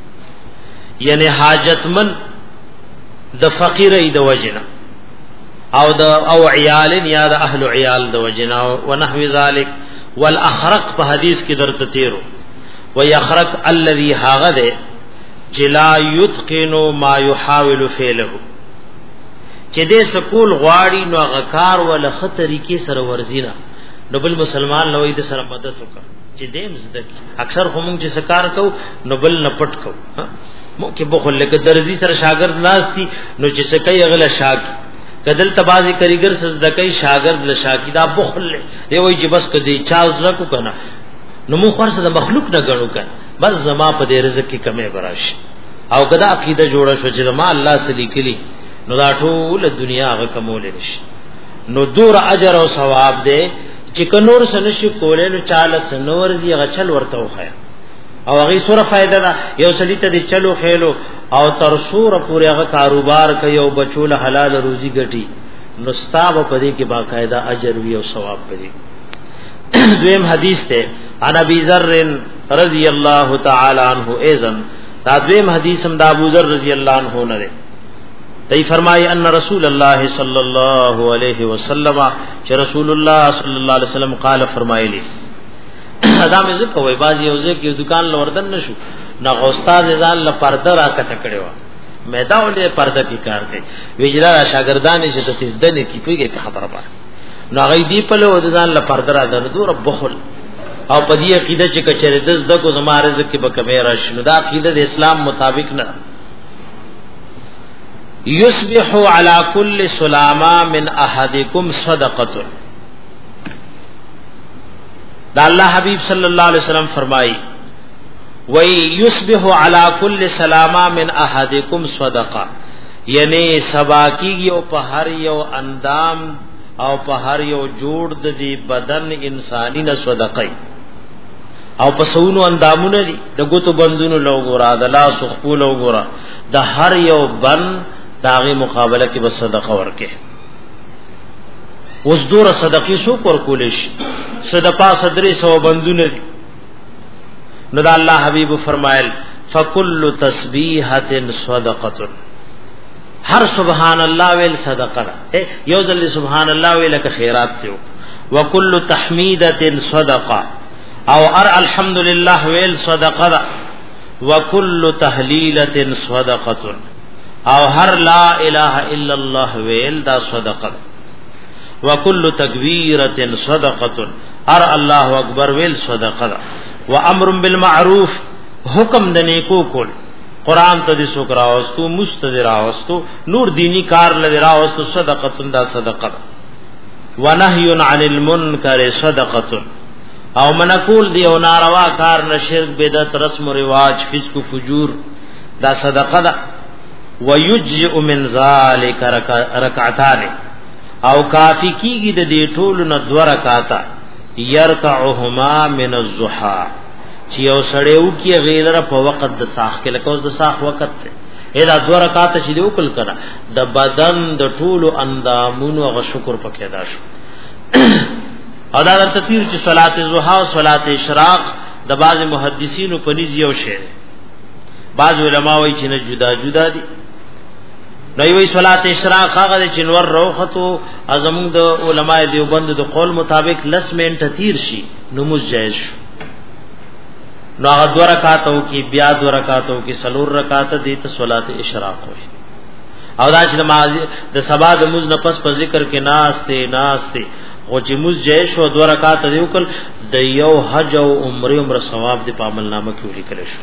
یعنی حاجتمن د فقیر ای د وجنا او د او عیال یا د اهل عیال د وجنا او نحو ذلک والاخرق په حدیث کې درته تیرو ويخرق الذي هاغه ده چې لا يتقن ما يحاول فعله چې دې سکول غواړي نو هغه کار ول خطرې کې سره ورزینا نو بل مسلمان لوی د سره مدد وکړه چې دیم زده اکثر هم چې سکار کو نو بل نه پټ کو مو کې بخل لکه درزي سره شاګرد ناشتي نو چې څه کوي غل شاګي کدل تبازي کریګر سجده کوي شاګرد له شاګي دا بخل دی وای چې بس کدي چا زکو کنه نو مو خرڅ د مخلوق نه غړو کنه بس زما په دې رزق کې کمې براش او کدا عقیده جوړه شو چې زما الله سلی کلی نو دا ټول دنیا غ کمول نشي نو دور اجر او ثواب دی چې کنور سنشي کولې نو چاله سنور دی غچل ورته وخایا او هغه سره فائدہ ده یو سړی ته د چلو خېلو او تر سور پورې هغه کاروبار کوي او بچول حلال روزي ګټي نو ستاب په دې کې باقاعده اجر وی او ثواب پدې دویم حدیث ته عن ابي ذر رضی الله تعالی عنہ اذن دا دویم حدیث هم د ابو ذر رضی الله عنه نه دی فرمای ان رسول الله صلی الله علیه وسلم چې رسول الله صلی الله علیه وسلم قال فرمایلی دا مې زه کوي باز یو ځای کې دکان لوردن نشو نه استاد ځان ل پرده راکته کړي و مې دا ولې پرده کې کار کوي وجرا شاګردان چې ته تزدن کې پیږي ته خبره پاره نو هغه دی په لو ځان ل پرده را دردو رب بخل او په دې عقیده چې کچره د زده کو زما رزق کې به کمې راشي نو دا عقیده د اسلام مطابق نه یصبح علی کل سلامه من احدکم صدقه دا الله حبیب صلی الله علیه وسلم فرمایي وی یصبح علی کل سلامه من احدکم صدقه یعنی سبا کیږي او په هر یو اندام او په هر یو جوړ د دې بدن انساني نه صدقه او په سونو اندامونه دي د ګوتو بندونو لو ګورا د لاس خپل لو ګورا د هر یو بند داغه مقابله کې بس صدقه ورکه اوس دور صدقې سو پر کولې شي صدقه صدرې سو بندونه نو دا الله حبيب فرمایل فکل تسبیحه صدقه هر سبحان الله ویل صدقه ده یو ځل سبحان الله ویل که خیرات دیو وکل تحمیده صدقه او ار الحمدلله ویل صدقه ده وکل تهلیله صدقه او هر لا اله الا الله ویل دا صدقه ده وکل تکبیره صدقه ار الله اکبر ویل صدقه ده و امر بالمعروف حکم د نیکو کول قران ته دې څوک راوستو مستدر راوستو نور دینی کار لدی راوستو صدقه دا صدقه ده و نهی عن المنکر صدقه او منقول دی او ناروا کار نشرک بدعت رسم و رواج فسق و فجور دا صدقه ده ويجزئ من ذلك رکعتان او کافی کیږي د دې ټولو نه دوه رکعاته يرکعهما من الضحى چې یو سړی او کې غیلر په وخت د ساخ کې لکه اوس د ساخ وخت ته ادا دوه رکعاته چې دی وکړ کړه د بدن د ټولو اندامونو غ شکر پکې ادا شو ادا درته تیر چې صلات الضحى او صلات اشراق د بعض محدثینو په نيز یو شی بعض علما وایي چې نه جدا جدا دي نو وی صلات اشراق هغه چې نور روختو ازمون د علما دیوبند د قول مطابق لس منټ تیر شي نماز جائز شو نو هغه دو رکعاتو کې بیا دو رکعاتو کې سلور رکعات دي ته صلات اشراق وي او دا چې نماز د سبا د مز نه پس په ذکر کې ناشته ناشته او چې مز جائز شو دو رکعات دیو کل د یو حج او عمره عمره ثواب د په عمل نامه کې ولیکل شو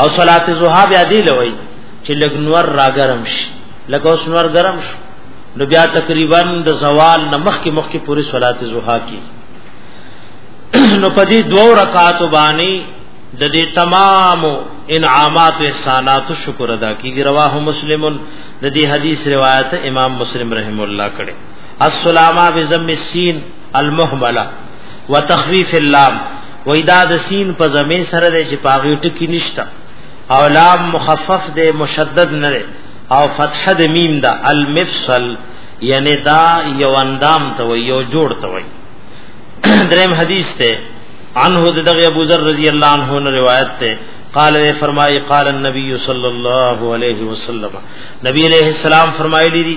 او صلات زوحا بیا دی لوي چې لګنور راګرم شي لکه اوس نور ګرم شو نو بیا تقریبا د زوال نمخ کې مخ کې پوری صلات زوحا کی نو پدې دوو رکعات باندې د دې تمام انعامات احسانات شکر ادا کیږي رواه مسلمن د دې حدیث روایت امام مسلم رحم الله کړه السلام بزم السین المهمله وتخفيف اللام وېدا د سین په زمې سره د چې پاغي ټکی نشتا او لام مخفف دی مشدد نه دی او فتحه د میم دا المفصل یعنی دا یو اندام ته وي یو جوړ ته وي دریم حدیث ته عنه دغه ابو ذر رضی الله عنه نے روایت ته قال نے فرمائی قال النبی صلی اللہ علیہ وسلم نبی علیہ السلام فرمائے لی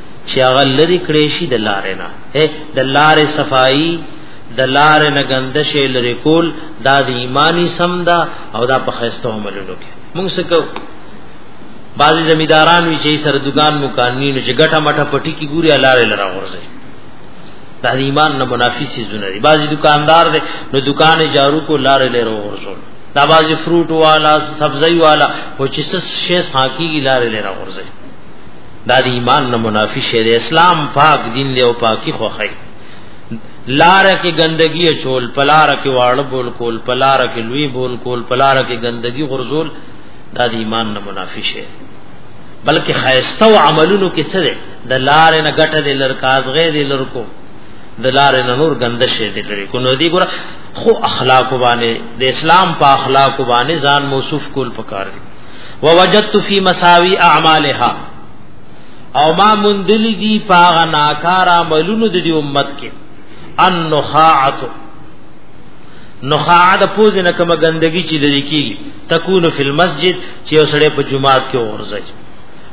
چې هغه لری کړی شي د لارې نه د لارې صفائی د لارې نه ګندش لری کول دا د ایمانی سم دا او دا په خسته عملونو کې موږ څه کو بعضی زمیداران وی چې سر دکان مکانی نه چې ګټه مټه پټی کی ګوري لارې لرا ورځي دا د ایمان نه منافی سي زونه دي بعضی دکاندار دي نو دکان جارو کو لارې لرا ورځول دا بعضی فروټ والا سبزی والا و چې څه شیز حقيقي لارې لرا ورځي دا د ایمان نه منافی شه د اسلام پاک دین دی او پاکي خوخی لار کې ګندګي چول پلار کې واړه بول کول پلار کې لوی بول کول پلار کې ګندګي غرزول دا د ایمان نه منافی شه بلکې خیسته او عملونو کې څه ده د لار نه ګټه د لرکازغه د لرکو د لار نه نور ګندشه د لري کو نو دی ګره خو اخلاق باندې د اسلام په اخلاق باندې ځان موصوف کول پکار دي ووجدت فی مساوی اعمالها او ما مندلی دی پاغ ناکار عملونو د دی امت کې ان نخاعت نخاعت پوز نه کوم گندگی چې لري کیږي تکون فی المسجد چې وسړې په جمعات کې ورځي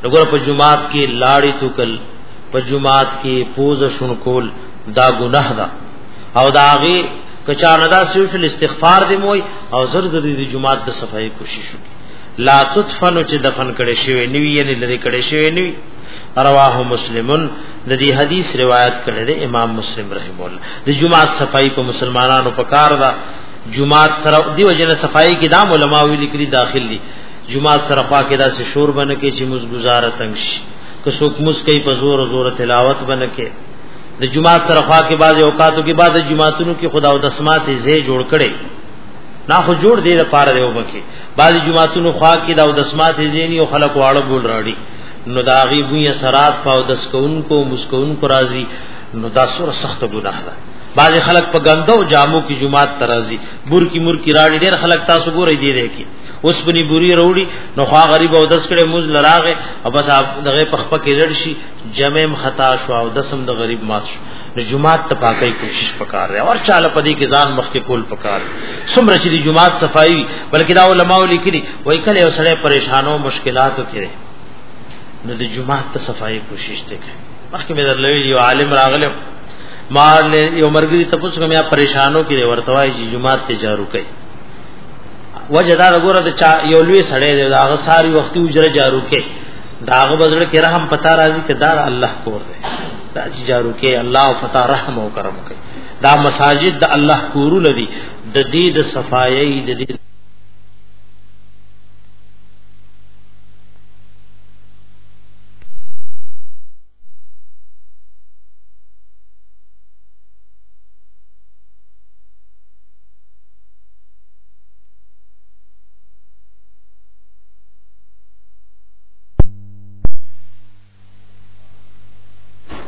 وګوره په جمعات کې لاړی توکل په جمعات کې پوز شون کول دا ګناه ده او دا غي کچا ندا صرف الاستغفار دی موي او زر زر دی جمعات د صفای کوشش لا تدفن چې دفن کړي شوی نوی یعنی لري کړي شوی نوی رواه مسلمون د دې حدیث روایت کړي دی امام مسلم رحم الله د جمعه صفائی په مسلمانانو په کار دا جمعه تر دی وجنه صفائی کې دا علماء ویل کړي داخل دي جمعه تر خوا کې دا سه شور بنه کې چې مز گزاره تنگ شي که څوک مز کوي په زور زور تلاوت بنه کې د جمعه تر خوا کې بعض اوقاتو کې بعد جمعهتونو کې خدا او دسمات زی جوړ کړي نا خو جوړ دی د پاره دی وبکه بعض جمعهتونو خوا کې دا او دسمات زینی او خلق واړه ګول راړي نو دا غي بوی سرات پاو دس کون کو مسکون کو راضي نو دا سور سخت ګناه ده بعض خلک په غندو جامو کې جمعات ترازی بور کی مور کی راړي ډېر خلک تاسو ګورې دی دی کی اوس بني بوري وروړي نو خوا غریب او دس کړي موز لراغه او بس دغه پخپه کې لړ شي جمع خطا شو او دسم د غریب مات شو د جمعات ته پاکي کوشش پکار دی او چاله پدې کې ځان مخکې کول پکار سمره چې د جمعات صفائی بلکې دا علماء لیکلي وای کله یو سړی پریشانو مشکلاتو کې نو د جمعات ته صفائی کوشش ته کوي مخکې مې درلوي یو عالم راغله ما یو مرګري ته پوښتنه کوم یا پریشانو کې ورته وای چې جمعات ته جارو کوي وجه دا وګوره د چا یو لوی سړی دی دا هغه ساری وختي اجره جارو کې داغه بدل کې رحم پتا راځي چې دا الله کور دی دا چې جارو کې الله فتا رحم او کرم کوي دا مساجد د الله کورونه دي د دې د صفایي د دې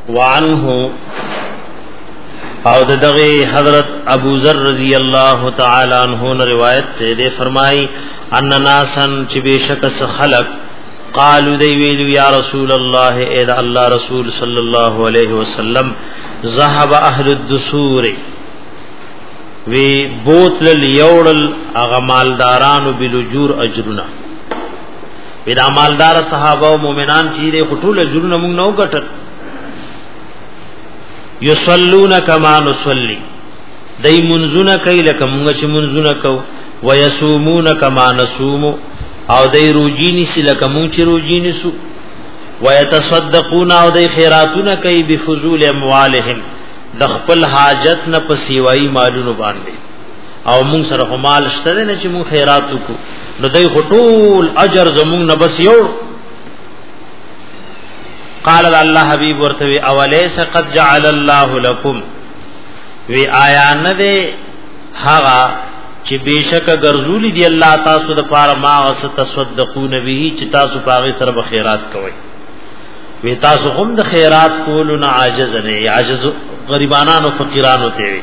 وعنه او دغه حضرت ابو ذر رضی الله تعالی عنہ نے روایت ته دے فرمائی ان ناسن چې بشک خلق قالو دی ویلو یا رسول الله اے دا الله رسول صلی الله علیه وسلم ذهب اهل الدسور وی بوتل یوړل اغه مالدارانو بلجور اجرنا پیدا مالدار صحابه او مؤمنان چې د خټول جرونه موږ نو ګټل یصلون کما نصلی دای منزونه کوي لکه موږ چې منزونه کوو ويصومون کما نصوم او دای روزي نسی لکه موږ چې روزي نسو ويتصدقون او دای خیراتونه کوي بفضول اموالهم د خپل حاجت نه پسیوای مالونو باندې او مون سره خو مال شته نه چې مون خیرات وکړو نو دای خو ټول اجر زمون نه بس یو قال الله حبیب ورته وی اولیس قد جعل الله لكم وی آیا نه دی هغه چې بشک ګرځول دی الله تاسو د پاره ما وس تصدقون به چې تاسو پاغه سره به خیرات کوئ وی تاسو هم د خیرات کولو نه عاجز نه عاجز غریبانو فقیرانو ته وی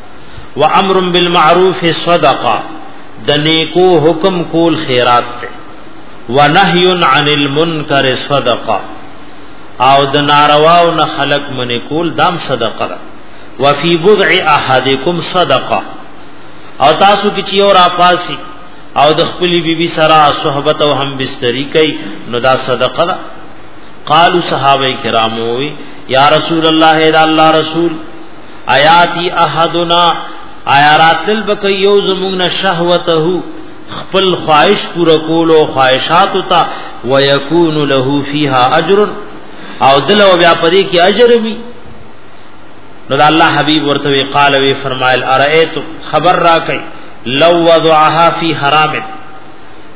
و امر بالمعروف صدقه د نیکو حکم کول خیرات ته و نهی عن المنکر صدقه او د ناروا او نه خلق منی کول دام صدقه ده و فی بضع احدکم صدقه او تاسو کی چی اور اپاسی او د خپل بیبي بی سره صحبت او هم بستری کوي نو دا صدقه ده قالو صحابه کرامو یا رسول الله اے الله رسول آیاتی احدنا آیا راتل بک یو زمون شهوته خپل خواهش پورا کول او خواهشات تا ويكون له فيها اجر او دل او بیا پدې کې اجر وي نو الله حبيب ورته وی قال وی فرمایل ارایت خبر را کئ لو وضعها فی حرام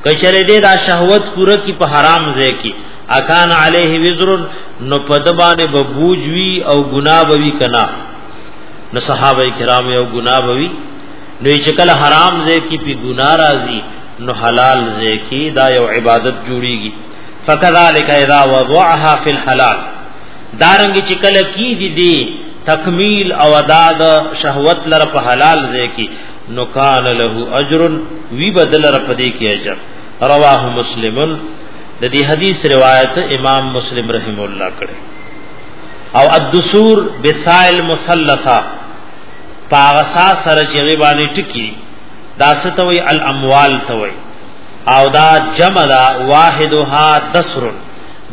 کچره دې دا شهوت پوره کی په حرام ځای کې اکان علیه وزر نو پدبانه ببوج وی او گناہ بوی کنا نو صحابه کرام یو گناہ بوی نو چې کله حرام ځای کې په گناہ راځي نو حلال ځای کې دا یو عبادت جوړیږي فکذالک اذا وضعها فی الحلال دارنګ چې کله کی دي دي تکمیل او ادا د شهوت لر په حلال ځای کې نو کان له اجر وی بدل را پدې کې اجر رواه مسلمن د دې حدیث روایت امام مسلم رحم الله کړه او الدسور بسائل مثلثه پاغسا سره چې غیبانی ټکی دا ستوي الاموال توي او دا جمع دا واحدها دسر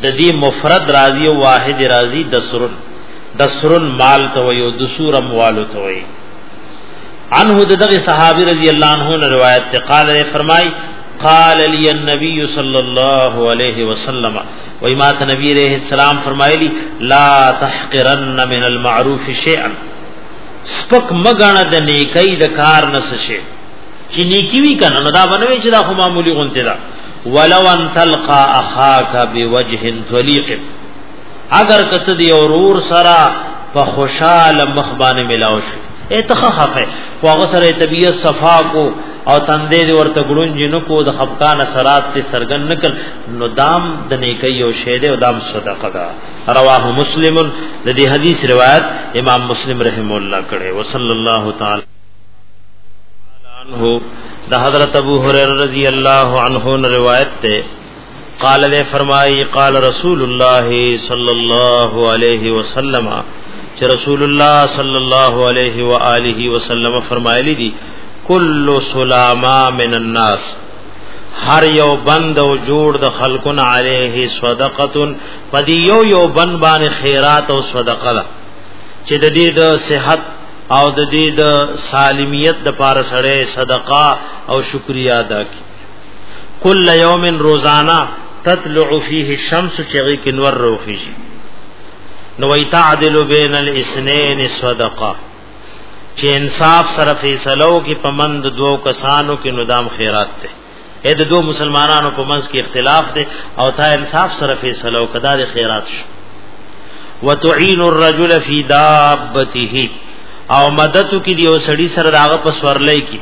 د دې مفرد راضی او واحد راضی دسر دسر مال توي او دسور اموال توي عنه دغه صحابي رضی الله عنه نے روایت تے قال نے فرمائی قال لي النبي صلى الله عليه وسلم و امات نبی علیہ السلام فرمایلی لا تحقرن من المعروف شيئا سپک مګنه د نیکی د کار نس شي چې نیکی وی کنه نو دا بنوي چې دا خو معمولی غونته ده ولو ان تلقى اخاك بوجه طليق اگر کته دی اورور سرا په خوشاله مخ باندې ملاو شو اتخخفه خو هغه سره طبيعت صفا کو او تندې دی ورته ګړون جنو کو د خفقان سرات ته سرګن نکل نو دام د نیکي او شه دی او دام صدقه دا رواه مسلم د دې حدیث روایت امام مسلم رحم الله کړه وصلی الله تعالی عنه د حضرت ابو هريره رضی الله عنه روایت ته قال نے فرمائی قال رسول اللہ صلی اللہ علیہ وسلم چ رسول اللہ صلی اللہ علیہ والہ وسلم فرمائے لی دی کل سلاما من الناس هر یو بند او جوړ د خلقن علیه صدقه پدی یو یو بند باندې خیرات او صدقه ده چې د دې د صحت او د دې د سالمیت د پاره سره صدقه او شکریا ادا کی کل یوم روزانا تطلع فيه الشمس چغی کې نور روخی شي نو وی تعدل بین الاثنين صدقه چې انصاف سره فیصلو کې پمند دوو کسانو کې ندام خیرات ته اې د دوه مسلمانانو په منځ کې اختلاف دی او تا انصاف سره فیصلو کدا د خیرات شو وتعين الرجل في دابته او مدد کی دی او سړی سره داغه پس ورلې کی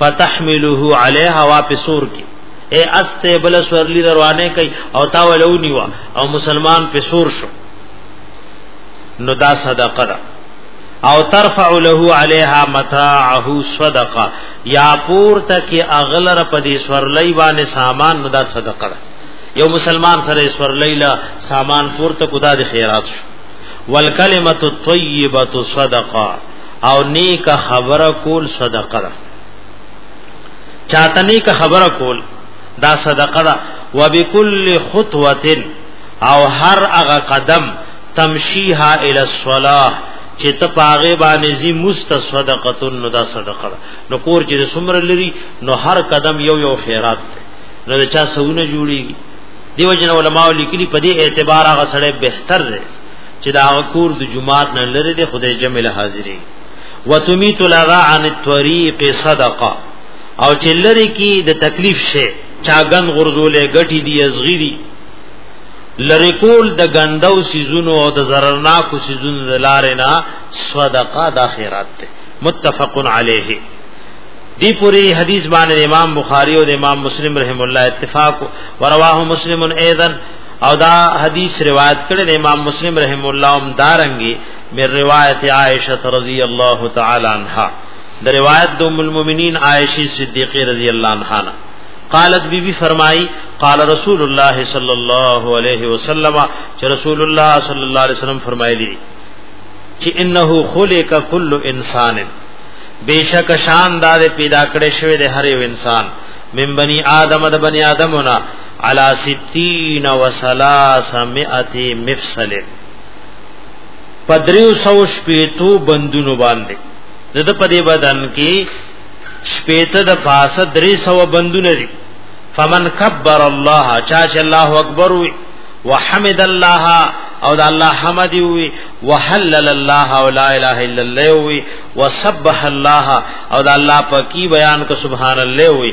فتحمله عليها واپسور کی اے استه بل سورلی روانه کوي او تا ولونی وا او مسلمان په سور شو نو دا صدقه ده او ترفع له عليها متاعه صدقه یا پور تک اغلر په دې سورلی باندې سامان نو دا صدقه ده یو مسلمان سره سورلی لا سامان پور تک خدا د خیرات شو والکلمه الطیبه صدقه او نیک خبره کول صدقه ده چاته نیک خبره کول دا صدقه ده وبكل خطوه او هر هغه قدم تمشیها الی الصلاه چې ته پاغه باندې زی مست صدقه نو دا صدقه ده نو کور چې سمر لري نو هر قدم یو یو خیرات نو چا سونه جوړیږي دیو جن علماء لیکلي په دې اعتبار هغه سره بهتر دی چې دا کور د جمعات نه لري د خدای جمع له حاضرې وتمیت لغا عن الطريق صدقه او چې لري کې د تکلیف شي چاګن غرزولې غټي دی ازغيري لری کول د غندو سيزونو او د زررناکو سيزونو د لارې نه صدقه د خیرات ته متفق علیه دی پوری حدیث باندې امام بخاری او امام مسلم رحم الله اتفاق ورواه مسلم ايضا او دا حدیث روایت کړی دی امام مسلم رحم الله هم دارنګي من روایت عائشه رضی الله تعالی عنها د روایت د ام المؤمنین عائشه صدیقه رضی الله عنها قالت بی بی فرمائی قال رسول الله صلی الله علیه وسلم چې رسول الله صلی الله علیه وسلم فرمایلی چې انه خلق کل انسان بیشک شان دار پیدا کړی شوی د هر یو انسان من بنی آدم د بنی آدمونه علا ستین و سلاس مئت مفصل پدریو سو شپیتو بندونو باندې دته په دې بدن کې شپیته د پاسه درې سو بندونه دي فمن کبر الله چا چې الله اکبر وي وحمد الله او د الله حمد وي وحلل الله او لا اله الا الله وي وسبح الله او د الله پاکي بیان کو سبحان الله وي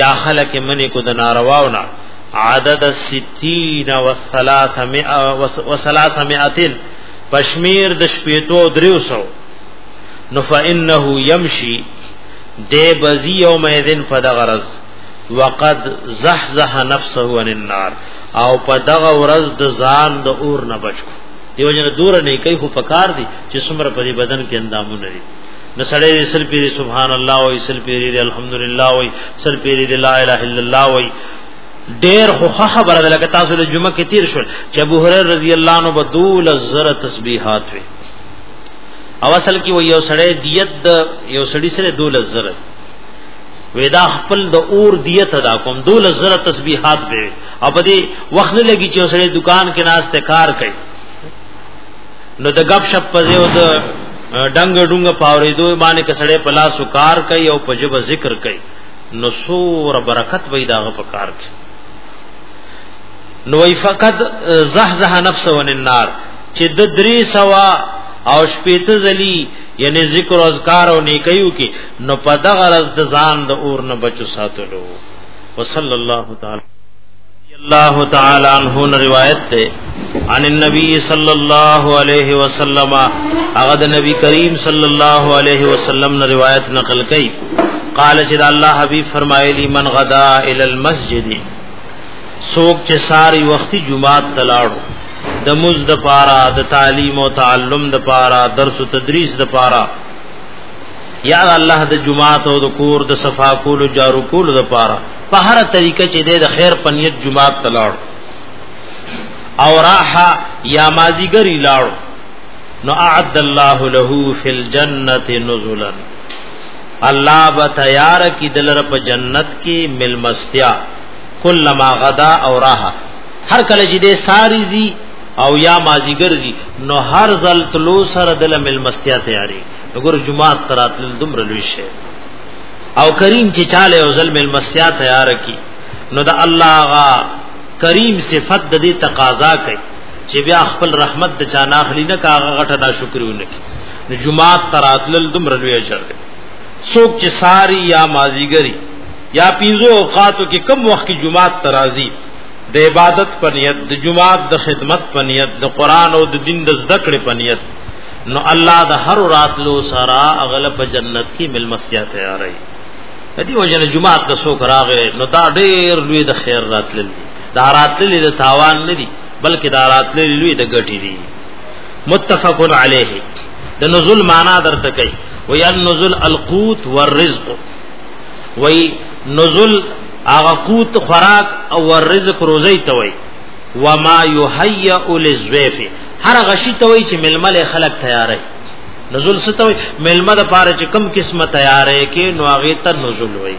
یا خلق منی کو د نارواونا عدد الستین و الثلاثمئه و ثلاثمئتن پشمیر د شپیتو دریو سو نو فانه یمشی دی بزی یوم اذن فدغرز وقد زحزح نفسه عن النار او په دغه ورځ د ځان د اور نه بچو دیو جن دور نه کوي خو پکار دي چې څومره په بدن کې اندامونه دي نو سړی دې سل پیری سبحان الله وای سل پیری دې الحمدلله وای سل پیری دې لا اله الا الله وای ډیر خو خبره ده لکه تاسو له جمعه کې تیر شول چې ابو هريره رضی الله عنه بدول زر تسبیحات وي او اصل کې وای یو سړی دیت د یو سړی سره دول زر ودا خپل د اور دیت ادا کوم دول زر تسبیحات به او په دې وخت نه لګي چې سړی دکان کې ناس ته کار کوي نو د غب شپ په ځای او د ډنګ ډنګ پاورې دوی باندې کسړې په لاس کار کوي او په جبه ذکر کوي نو سور برکت وې داغه په کار کې نو فقط زحزح نفسه ون النار چې د درې سوا او شپېته ځلی یعنی ذکر او اذکار او نیکیو کې نو په دغه رز د ځان د اور نه بچو ساتلو وصلی الله تعالی الله تعالی عنہ روایت ته عن النبي صلی الله علیه وسلم هغه د نبی کریم صلی الله علیه وسلم نه روایت نقل کړي قال چې الله حبیب فرمایلی من غدا ال المسجد سوک چې ساری وختي جمعه تلاړو د مز د پارا د تعلیم او تعلم د پارا درس او تدریس د پارا یا الله د جمعه او د کور د صفا کول جارو کول د پارا په هر طریقه چې د خیر په نیت جمعه ته لاړ او راحه یا مازیګری لاړ نو اعد الله له فی الجنه نزلا الله به تیار کی دلر په جنت کې ملمستیا کلمہ غدا او راحه هر کله چې د ساری زی او یا مازیګر زی نو هر ځل تلو سره دل ملمستیا تیاری وګور جمعه تراتل دمر لوي شه او کریم چې چاله او ظلم المسیا تیار کی نو د الله غا کریم صفت د دې تقاضا کوي چې بیا خپل رحمت د چا ناخلی نه کاغه غټه دا شکرونه کی نو جمعه تراتل دم رلوی شر دی څوک چې ساری یا مازیګری یا پیزو اوقاتو کې کم وخت کې جمعه ترازی د عبادت پنیت د جمعه د خدمت پنیت د قران او د دین د زده کړې پنیت نو الله د هر راتلو سره اغل په جنت کې ملمستیا تیارې دې وجه نه جمعه د سو کراغه نو دا ډېر لوی د خیر راتل دي دا راتل د تاوان نه دي بلکې دا راتل لوی د ګټې دي متفق علیه د نزول معنا درته کوي وی النزول القوت والرزق وی نزول هغه قوت خوراک او رزق روزي ته وي وما يهيئ للزيف هر غشي ته وای چې ململ خلق تیارې نزول ستوي ملمه د پاره چې کم قسمه تیارې کې نو هغه ته نزول وای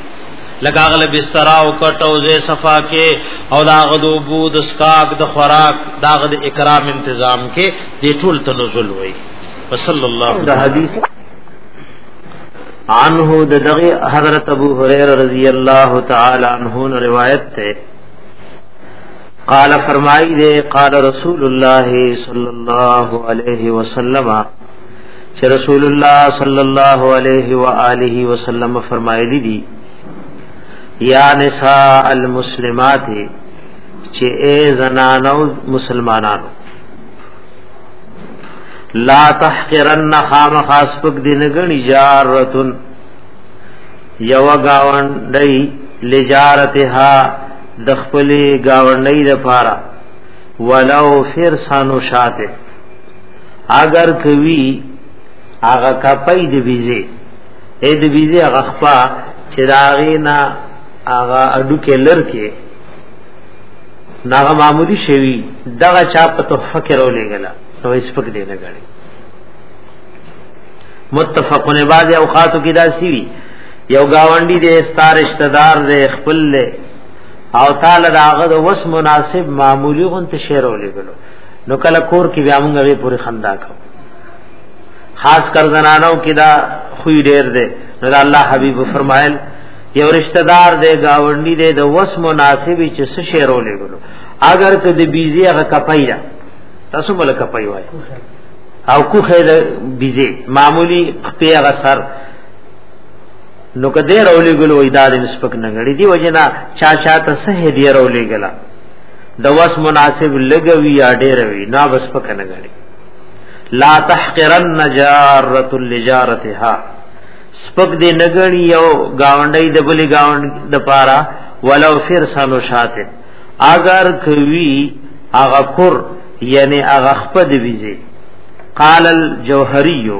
لکه اغله بستر او کټو زې صفا کې او داغه د بو د سکاک د خوراک داغه د اکرام تنظیم کې د ټول ته نزول وای وصلی الله د حدیث عنه د دغه حضرت ابو هريره رضی الله تعالی عنہ روایت ته قال فرمائی دے قال رسول اللہ صلی اللہ علیہ وسلم چه رسول اللہ صلی اللہ علیہ وآلہ وسلم فرمائی لی دی یا نساء المسلمات چه اے زنانو مسلمانانو لا تحقرن خام خاص پک دی نگنی جارتن یو گاون دی لجارتها د خپل گاونډي د پاره ولو فرسانو شاته اگر کوي هغه کپي د ویزه اې د ویزه هغه خپا چې داغینا هغه اډو کې لر کې ناغه معمولی شوی دغه چا په تحفه کې رولې غلا نو یې سپک دی نه غړي متفقونه بعض اوقاتو کې دا سی وی یو گاونډي دې ستار رشتہ دار دې خپل له او تعالی داغه د وس مناسب معمولی غونته شعر ولګلو نو کله کور کې بیا موږ غي پوری خندا کو خاص کر زنانو کې دا خوې ډېر دې نو الله حبيب فرمایل یو رشتہ دار دې گاونډي دې د وس مناسب چې څه شعر ولګلو اگر که د بیزی هغه کپای دا تاسو بل کپای وای او کوخه د بیزی معمولی خپې هغه سر نو کدی رولې ګل وې دار نسبک نه غړي دی وجنا چا چا ته سه دی رولې ګلا د وس مناسب لګوي یا ډېر وي نا بس پک نه غړي لا تحقرن جارت لجارتها سپک دې نګړي یو گاونډي د بلی گاوند د پارا ولو فر سالو شاته اگر کوي اغه کور یعنی اغه خپد ویزه قال الجوهریو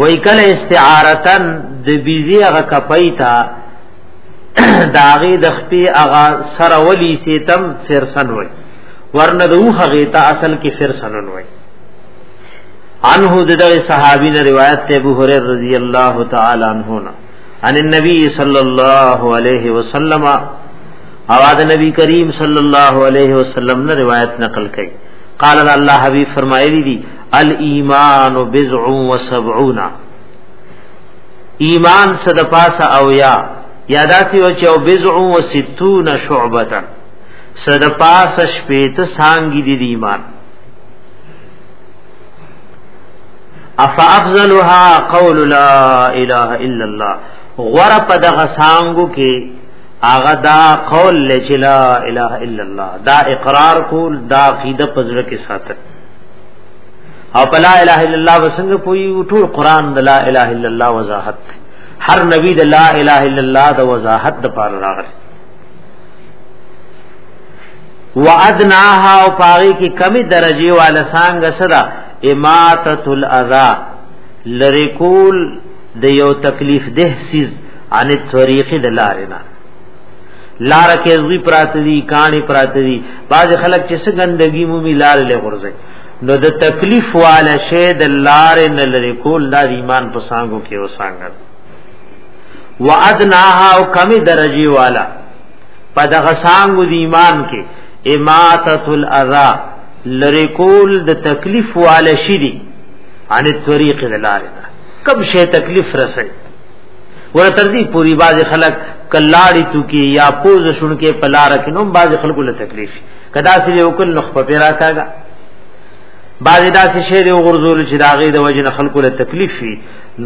وای کله استعارتن د بیزی هغه کپای تا داغي د خپې هغه سره ولی سیتم فرسن وای ورنه د اوخه غیتا اصل کې فرسن وای عنه دغه صحابي نه روایت ته ابو هريره رضی الله تعالی عنہ نه ان النبي صلی الله علیه وسلم اواز نبی کریم صلی الله علیه وسلم نے روایت نقل کړي قال الله حبیب فرمایلی دی الايمان بضع و سبعون ایمان صد پاس او یا یاداتی و چې او بضع و ستون شعبتا صد پاس شپیت سانگی دی, دی ایمان افا افضلها قول لا اله الا الله غره په دغه سانګو کې هغه دا قول لچلا اله الا الله دا اقرار کول دا عقیده پزړه کې ساتل او لا اله الا الله وسنګ پوي ټول قران د لا اله الا الله وضاحت هر نبی د لا اله الا الله د وضاحت د پاره راغلی وادناها او پاغي کی کمی درجه والا سانګ صدا اماتت الاذا لریکول د یو تکلیف ده سیز ان طریق د لارنا لار کې زوی پرات دي کانی پرات دي باز خلک چې څه ګندګي مو می لار له غرزه نو د تکلیف والا شی د لار نه لری کول د ایمان په سانګو کې وسانګل وادناها او کمی درجی والا په دغه سانګو د ایمان کې اماتت الاذا لری کول د تکلیف والا شی دي ان طریق د لار کم شی تکلیف رسي ور تر دې پوری باز خلک کلاړی تو کی یا پوز شون کې پلار کې نو باز خلکو له تکلیف کدا سې یو کل نخ په پیرا کاګه باز دا سې شی دی غرزول چې داغه د وجه نه خلکو له تکلیف شي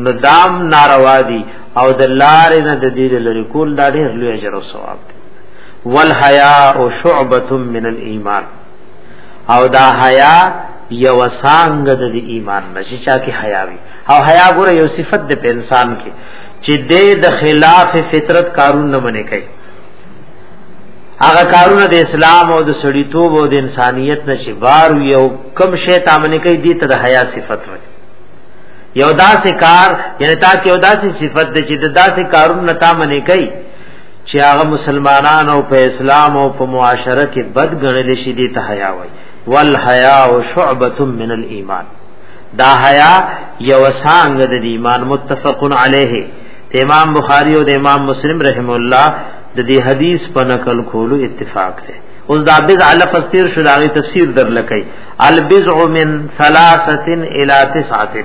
ندام ناروا دي او د لارې نه د دې لری کول دا ډېر لوی اجر او ثواب دی والحیاء شعبه من الايمان او دا حیا یو سانګ د ایمان نشي چا کې حیا وي او حیا ګره یو صفت د انسان کې چې د خلاف فطرت کارون نه منې کوي هغه کارونه د اسلام او د سړیتوب او د انسانیت نشي بار یو کم شی تامنې کوي دې ته د حیا صفت وي یو داسې کار یعنی تا کې یو داسې صفت د چې د داسې کارون نه تامنې کوي چې هغه مسلمانان او په اسلام او په معاشره کې بد ګڼل شي دي ته حیا وای والحیا شعبه من الايمان دا حیا یو سانګ د ایمان متفق علیه امام بخاری او امام مسلم رحم الله د دې حدیث په نقل کولو اتفاق دی اوس دا بضع لفظ تیر شو دا غي تفسیر در لکای البضع من ثلاثه الى تسعه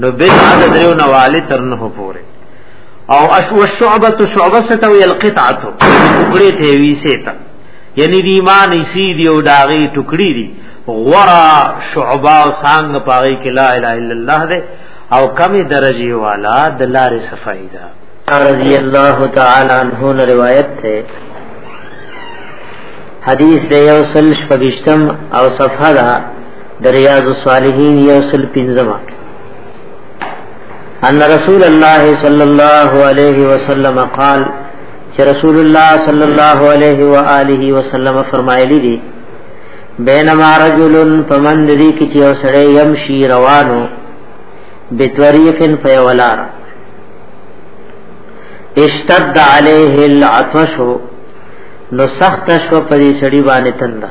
نو بدعه د دریو نوالی تر نه پورې او اشو الشعبه شعبه ستو القطعه ټکړې ته وی سیتا یعنی دی ایمان اسی دی او داغي ټکړې دي غورا شعبه او سانګ پاغي کې لا اله الا الله ده او کمی درجه والا د لارې صفائی ده رضی الله تعالی عنہ روایت ده حدیث د یو سل شپږشتم او صفحه ده د ریاض الصالحین یو سل پنځمه ان رسول الله صلی الله علیه وسلم قال چې رسول الله صلی الله علیه و آله وسلم فرمایلی دي بینما رجل فمن ذی کی چې سړی يمشي روانو بتوریفن فیولار اشتد علیه العطش نو سخت شو پرې سړی باندې تنده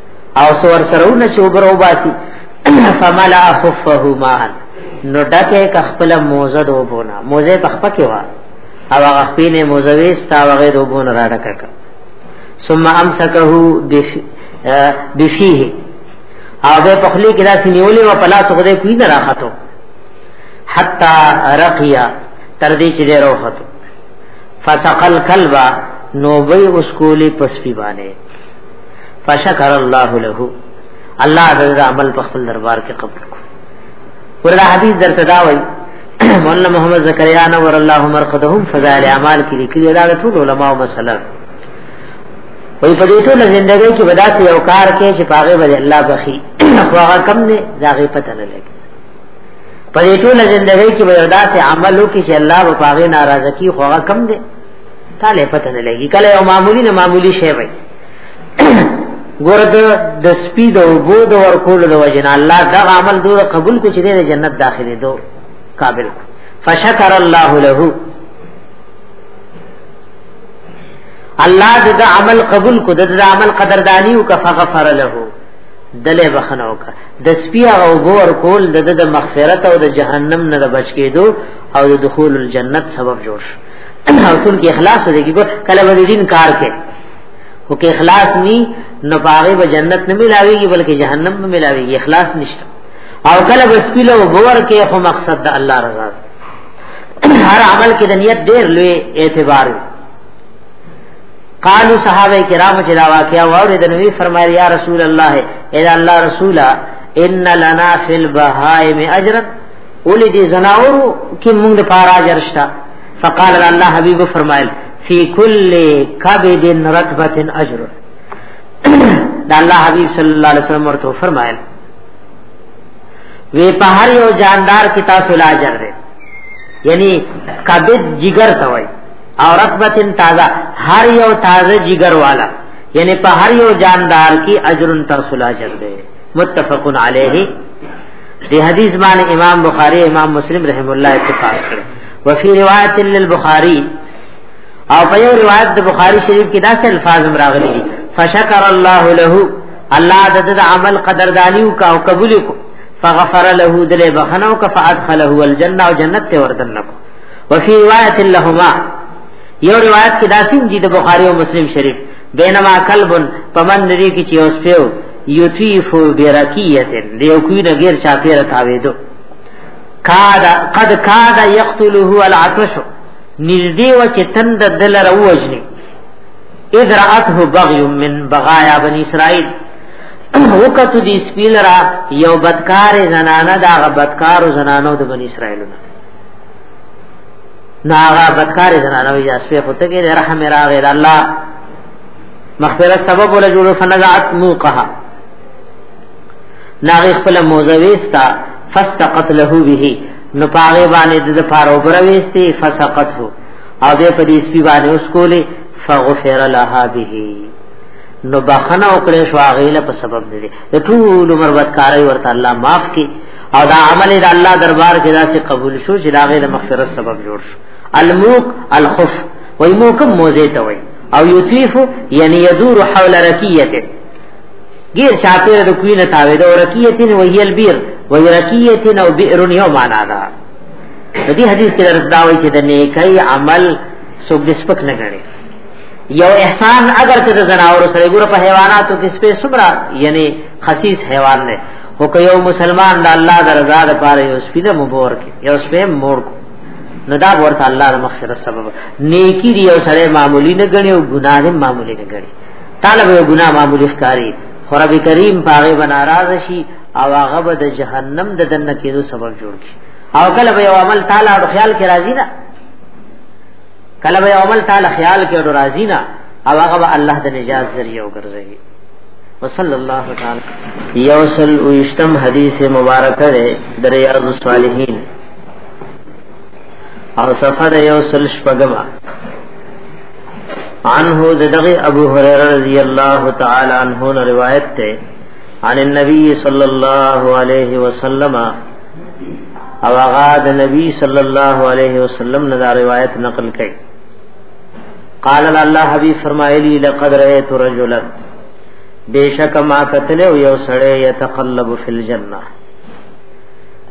او سور سرونه چې وبرو باسي فملأ خفه ماء نو ډکه ک خپل موزه دوبونه موزه تخپکه وا او هغه خپل موزه وستا هغه دوبونه را ډکه ک ثم امسكه بفيه او به پخلی کې داسې نیولې و پلاس خو دې کوی نه راخته حتا رقیا تر دې چې دې راوخته فسقل کلبا نو به اس کولی پسپی باندې فشکر الله له الله د عمل په خپل دربار کې قبول کو وردا حدیث درته دا وایي مولانا محمد زکریا نور الله مرقدهم فضائل اعمال کې لیکلي دا ټول علما او مسله وی په دې ټول ژوندۍ کې ودا ته یو کار کې چې پاغه به الله بخي خو هغه کم نه داغه پته نه لګي په دې ټول ژوندۍ کې ودا ته عملو کې چې الله په پاغه ناراضه کی خو هغه کم نه تاله پته نه لګي کله یو معمولی نه معمولی شی وای ګورد د سپی د وبو د ورکول د وجنا الله دا عمل دوه قبول کو چې د جنت داخلي دو قابل فشکر الله له الله د عمل قبول کو د عمل قدردانی او کفغفر له دله بخنه وکړه د سپی او ګور کول د د مغفرت او د جهنم نه بچ کېدو او د دخول الجنت سبب جوړ شو الله رسول کې اخلاص دې کې ګور کله به دین کار کې خو کې اخلاص ني نو باغې به جنت نه ملاويږي بلکې جهنم به ملاويږي اخلاص نشته او کله به سپیلو باور کې خو مقصد د الله رضا هر عمل کې د نیت ډېر لوی اعتبار وي قالو صحابه کرام چې دا واقعیا واورې د نبی فرمایلی یا رسول الله اے الله رسولا ان لنا فی البهائم اجرا اولی دی زناورو کی مونږ د پارا جرشتا فقال الله حبیب فرمایل فی کل کبد رتبه اجر دا الله حبیب صلی الله علیه وسلم ورته فرمایل وی په هر یو جاندار کی تاسو لا اجر دی یعنی کبد جگر ته وای او رتبه تازه هر یو تازه جگر والا یعنی په هر یو جاندار کی اجر تاسو لا اجر دی متفقن علیه دی حدیث باندې امام بخاری امام مسلم رحم الله اتفاق کړ وفي روایت للبخاری او په یو روایت د بخاری شریف کې داسې الفاظ راغلي دي فشکر الله له الله د دې عمل قدردانی او کا قبول کو فغفر له دل بخنو کا فادخله الجنه او جنت ته وردن کو وفي روایت لهما یو روایت کې داسې دي د بخاری او مسلم شریف بینما کلبن پمن دې کې چې اوس پیو یطیف برکیه دیو کوی نه غیر چا پیر تاویدو کاد قد کاد یقتله العطش نږدې و چې تند دل روجنی اذ راته بغی من بغایا بنی اسرائیل وکت دی سپیل را یو بدکار زنانه دا بدکار زنانو د بنی اسرائیل نه ناغا بدکار زنانو یا سپی خو ته کې رحم راغی الله مخبره سبب ولا جوړ فنزعت موقها ناغه خپل موزه وستا فسقط له به نو پاغه باندې د پاره وبره وستی فسقط هو او دې په دې سپي باندې اوس کولې فغفر لها به نو بخنه وکړې شو هغه له په سبب دې د ټول عمر بدکاري ورته الله معاف کړي او دا عمل د الله دربار کې داسې قبول شو چې دا غي د مغفرت سبب جوړ شو الموق الخف وای مو کوم موزه ته وای او یطیف یعنی یدور حول رکیته غیر شاپیر د کوینه تاوی د رکیتین وهی البیر و رکیتین او بئر یو معنا ده د دې حدیث کې درس دا وایي چې د نیکي عمل څوک د سپک نه غړي یو احسان اگر ته د زناور سره ګور په حیواناتو کې سپې سمرا یعنی خصیص حیوان نه هو که یو مسلمان د الله درزاد پاره یو سپیده مبور کې یو سپې مور کو نو دا ورته الله د مغفرت سبب نیکی دی او سره معمولی نه غنی او ګناه هم معمولی نه غنی طالب یو ګناه معمولی ښکاری خو رب کریم پاغه بناراض شي او هغه به د جهنم د دنه کېدو سبب جوړ کی او کله به یو عمل تعالی او خیال کې راضی نه کله به عمل تعالی خیال کې او راضی نه او هغه به الله د نجات ذریعہ وګرځي وصلی الله تعالی یوصل ویشتم حدیث مبارک ده در یاد الصالحین او صفحه د یو سل شپږمه عنه دغه ابو هريره رضی الله تعالی عنہ نے روایت ته عن النبي صلی الله علیه وسلم او هغه د نبی صلی الله علیه وسلم نه دا روایت نقل کړي قال الله حبیب فرمایلی لقد رأیت رجلا بیشک ما قتل یو سړی یتقلب فی الجنه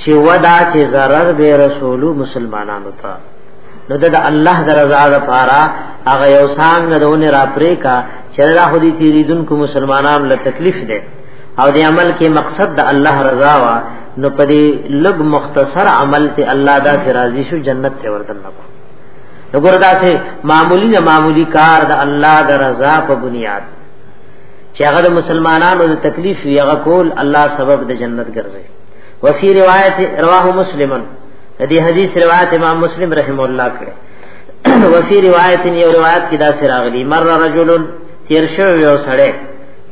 چې ودا چې zarar به رسول مسلمانانو ته نو د الله درزا د پاره هغه یو سان غدونه را پرې کا چې را خو دي تیریدون کو مسلمانانو له تکلیف ده او د عمل کې مقصد د الله رضا وا نو پدې لګ مختصر عمل ته الله دا راضي شو جنت ته وردن نکو نګور دا سه معمولی نه معمولی کار د الله د رضا په بنیاد چې هغه د مسلمانانو د تکلیف وی هغه کول الله سبب د جنت ګرځي وفي روایت رواه مسلمن دې حدیث روایت امام مسلم رحم الله کړه وفي روایت یو روایت کې دا سره غلی مر رجل تیر شو یو سړی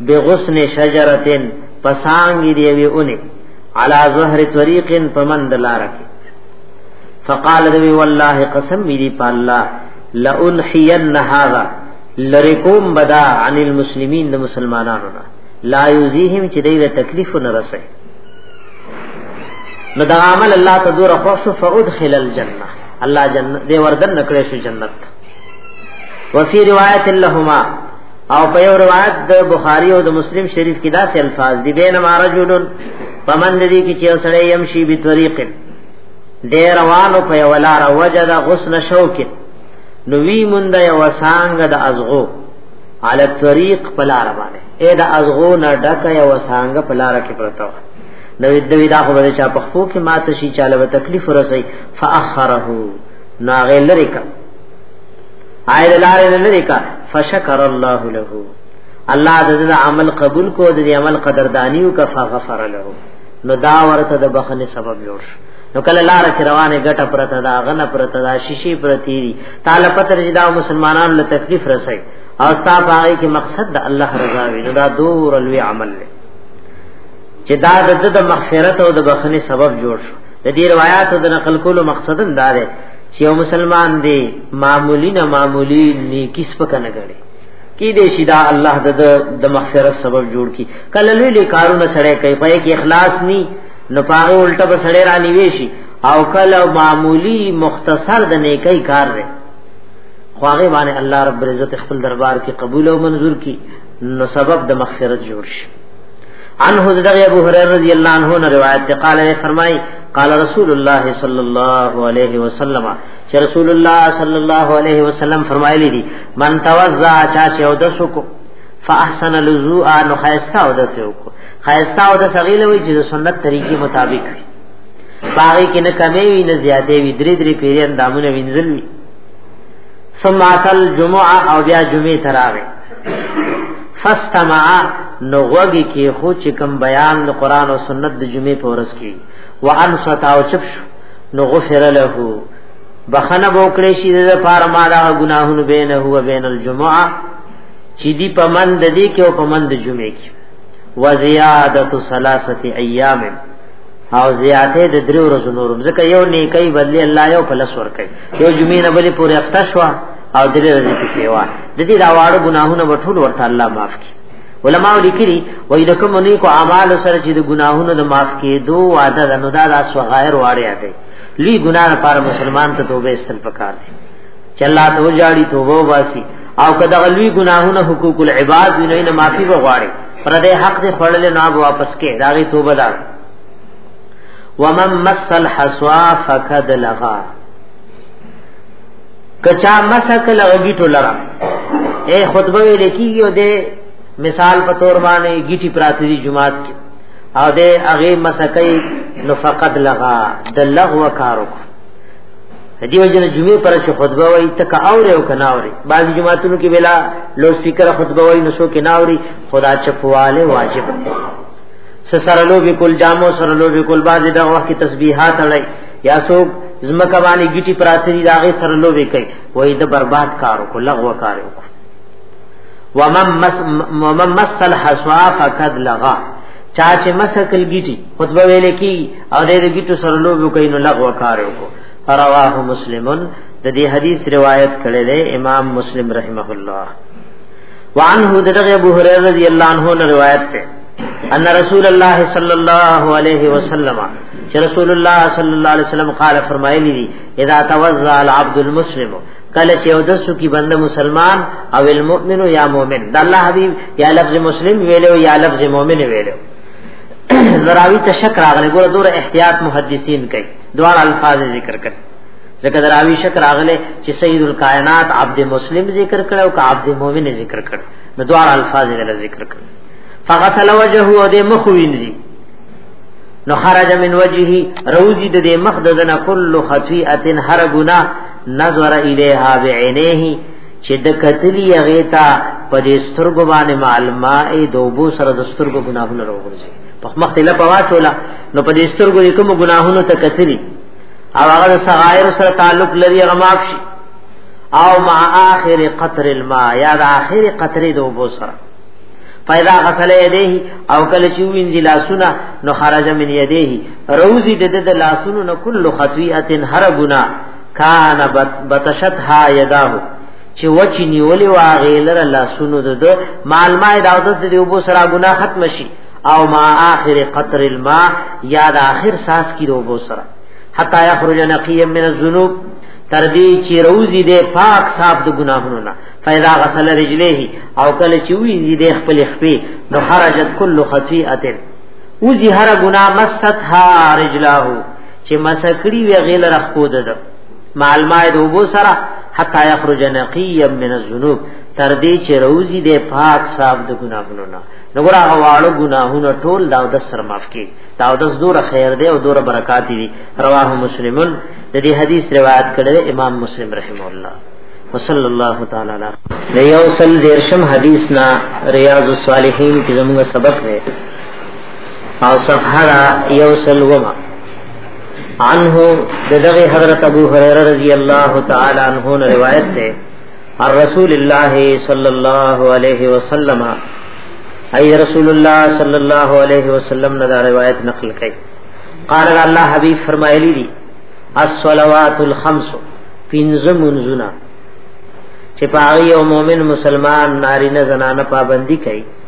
بغصن شجرتن پسانګي دی وی اونې على ظهر طريق فمن دلارک فقال دوی والله قسم دې په الله لئن حين هذا لریکوم بدا عن المسلمین د مسلمانانو نه لا یوزیهم چې دې له تکلیف نه رسي نو دا عمل الله ته دور خوښ فادخل الجنه الله جنت دې وردن نکړې شو جنت وفي روایت لهما او په یو روایت د بخاری او د مسلم شریف کې دا څه الفاظ دي بینما رجل پمن دې کې چې سړی يمشي بطريق دې روانو په یو لار وجد غصن شوکه نو وی مونږ یو سانګه د ازغو علی طریق پلار باندې اې د ازغو نه ډک یو سانګه پلار کې پرتا و نو د وی دا خو به چا په خو کې ماته شي چاله به تکلیف ورسي فاخره نو غیر لري کا عائد لار نه لري کا فشکر الله له الله د دې عمل قبول کو د دې عمل قدردانی او کفا غفر له نو دا ورته د بخنه سبب جوړ شو نو کله لار چې روانه ګټه پرته دا غنه پرته دا شیشي پرتی دي تعالی پتر چې دا مسلمانانو له تکلیف رسي او ستا پاره کې مقصد د الله رضا وي نو دا دور الوی عمل له چې دا د د مغفرت او د بخنه سبب جوړ شو د دې روایتو د نقل کولو مقصد دا دی چې یو مسلمان دی معمولی نه معمولی نیکی سپک نه غړي کی دې شي دا الله د د مغفرت سبب جوړ کی کله لوی کارونه سره کوي په کې اخلاص ني نو پاره الټه بسړې را نیوي شي او کله معمولی مختصر د نیکی کار دی خو هغه باندې الله رب عزت خپل دربار کې قبول او منظور کی نو سبب د مغفرت جوړ شي عن حضرت ابو هريره رضی الله عنه نے روایت تے قال نے فرمائی قال رسول الله صلی الله علیه وسلم چې رسول الله صلی الله علیه وسلم فرمایلی دي من توزع چا چې او د سکو فاحسن الوضوء نو خیستا او د سیو کو خیستا او د سغیل وی چې سنت طریقې مطابق وي باغی کې نه کمې وي نه زیاتې وي درې درې پیرې اندامونه وینځل وي ثم اصل جمعه او بیا جمعه تراوي فاستمع نو وګي کې خو چې کوم بیان د قران او سنت د جمعې په ورځ کې وان ستا او چپ شو نو غفر له بخنه بوکړې شي د پاره ما دا ګناهونه بینه هو بین الجمعه چې دی په من د دې کې او په من د جمعې کې وزیادت ثلاثه ایام او زیاته د درې ورځې نور ځکه یو نیکي بدلی الله یو په لس ور کوي یو جمعې نه بلې پورې اخته شو او درې ورځې کې سیوا د دې دا واړو ګناهونه به ټول ورته الله معاف کړي علماء لیکلي وای د کوم نه کو اعمال سره چې د ګناهونو د معاف کېدو وعده ده نو دا د اسوغایر واړیا دی لوی ګناه لپاره مسلمان ته توبه استل پکار دی چې الله ته وجاړي توبه واسي او کدا غلوی ګناهونه حقوق العباد ویني نه معافي وغواړي پر دې حق دې خړل نه واپس کې داغي توبه دار ومن مس الحسوا فقد لغا کچا مسک لغی ټو لرا اے خطبه ویل کیږي او دې مثال په تور باندې گیټي پراتی دی جمعات کې او دې هغه مسکې نو فقد لغا د لغو کارو دیو جن جمعه پر چې خطبه وای تک اورې او کنا اورې بعض جماعتونو کې ویلا لو سپیکر خطبه وای نو شو کې نا اورې خدا چپواله واجب دی سره لو به کول جامو سره لو به کول بعض دغه وخت تسبیحات اړای یا څوک زمکه باندې ګټي پراته دي داغه سره لو به کوي وای د برباد کارو کو لغو کارو کو ومن مس ومن مسل حسوا فقد لغا چا چې مسکل ګټي خطبه ویل کی او دې دې ګټو سره لوبو کوي نو لغو کار وکړو رواه مسلمون د دې حدیث روایت کړی دی امام مسلم رحمه الله وعنه دغه ابو هريره رضی الله عنه نے روایت ته ان رسول الله صلی الله علیه وسلم چې رسول الله صلی الله علیه وسلم قال فرمایلی دي اذا توزع العبد المسلم کله چې اودسو کی بنده مسلمان او المؤمن یا مؤمن د الله حبیب یا لفظ مسلم ویلو یا لفظ مؤمن ویلو نراوی ته شک راغلی ګوره دور احتیاط محدثین کوي دوار الفاظ ذکر کوي ځکه دراوی شک راغلی چې سید الکائنات عبد مسلم ذکر کړ او عبد مؤمن ذکر کړ نو دوار الفاظ دې ذکر کړ فغسل وجهه او دې مخ وینځي نو خرج من وجهه روزي د دې مخ د دنا کل خطیئه هر ګنا نظر الیها بعینه چې د کتلی هغه ته په دې سترګو باندې معلومه ای دوبو سره د سترګو ګناهونه راوګرځي په مخ ته لپاره واچولا نو په دې سترګو یې کوم ګناهونه ته کتلی او هغه د صغائر سره تعلق لري هغه معاف شي او مع اخر قطر الماء یا د اخر قطرې دوبو سره پیدا غسل یده او کله چې وینځي لاسونه نو خرج من یده روزي د د لاسونو نو کل خطیئه هر ګناه کان بتشتها یداه چې وچی نیولې واغې لره لاسونو د دو معلومه دا د دې وبو سره ګنا ختم شي او ما اخر قطر الماء یا د اخر ساس کې وبو سره حتا یخرج نقیا من الذنوب تر دې چې روزي دې پاک صاحب د ګناهونو نه فیدا غسل رجلیه او کله چې وی دې خپل خپې نو خرجت کل خطیئه وزي هر ګناه مستها رجلاه چې مسکړي وی غیل رخ کو دد معلومه د وبو سره حتا یخرج نقیا من الذنوب تر دې چې روزي دې پاک صاحب د ګناهونو نه نګور هغه واړو ګناهونو ټول دا د سر معاف کی دا د زور خیر دی او دور برکات دی رواه مسلمون د دې حدیث روایت کړی امام مسلم رحم الله وصلی الله تعالی علیه د یو سل دیرشم حدیث نا ریاض الصالحین کې زموږ سبق دی او صفحه را یو سلوما عنه دغه حضرت ابو هريره رضی الله تعالی عنہ نے روایت ہے اور رسول اللہ صلی اللہ علیہ وسلم ای رسول اللہ صلی اللہ علیہ وسلم نے روایت نقل کی قال اللہ حبیب فرمائے لی الصلوات الخمس پنځم منزنا چې پاغي او مؤمن مسلمان نارینه زنانه پابندي کوي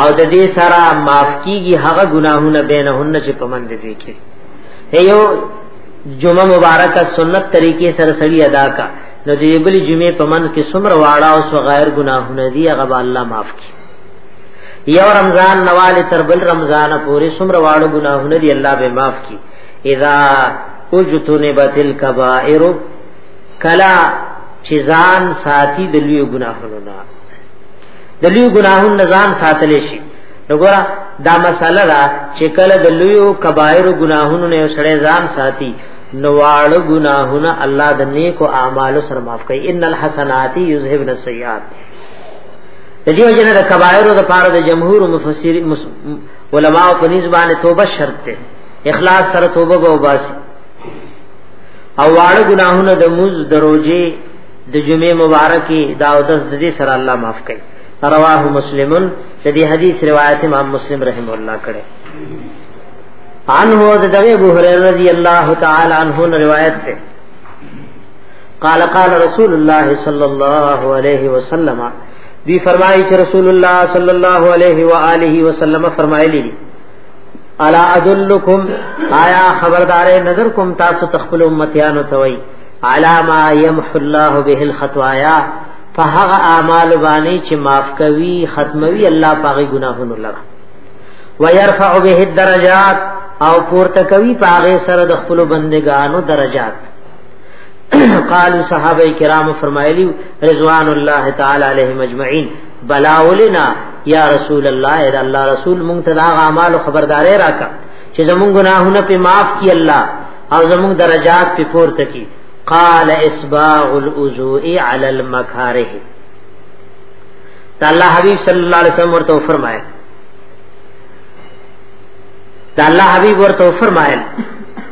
او د دې سره معاف کیږي هغه ګناهونه بینهن چې پمند دي کې یو جمعه مبارکه سنت طریقې سره سړی ادا کا نو دې بلی جمعه پمند کې څومره واړه او صغیر ګناهونه دي هغه به الله معاف کړي یو رمضان نواله تر بل رمضان پورې څومره واړه ګناهونه دي الله به معاف کړي اذا اجتنبت الكبائر کلا چیزان ساتي د لوی ګناهونو نه د لوی ګناهونو نه ځان ساتل شي وګوره دا مساله را چې کله د لوی کبایر ګناهونو نه سړی ځان ساتي نواړ ګناهونه الله د نیکو اعمالو سره معاف کوي ان الحسنات یذهبن السیئات د دې وجه نه د کبایرو د پاره د جمهور مفسر علماء په نسبت توبه شرط ده اخلاص سره توبه وباسي او واړه ګناهونه د موز دروځي د جمعې مبارکي دا او دس د دې سره الله معاف کړي رواه مسلمن د دې حدیث روایت امام مسلم رحم الله کړي عنه د دغه ابو هريره رضی الله تعالی عنہ روایت ده قال قال رسول الله صلی الله علیه وسلم دی فرمایي چې رسول الله صلی الله علیه و آله وسلم فرمایلی دي الا ادلکم آیا خبردارې نظر کوم تاسو تخپل امتیانو ته وایي علاما يمحو الله به الخطايا فهغه اعمال باندې چې معاف کوي ختموي الله پاغي ګناهونو لره ويرفع به الدرجات او پورته کوي پاغه سره د خپل بندگانو درجات قالو صحابه کرام فرمایلی رضوان الله تعالی علیهم اجمعین بلاولنا یا رسول الله اذا الله رسول مونږ ته دا اعمال خبردارې راکا چې زمونږ ګناهونه په معاف کی الله او زموږ درجات په پورته کی قال اسباغ الوضوء علی المکاره الله حبیب صلی الله علیه وسلم ورته فرمایي دا الله حبیب ورته فرمایل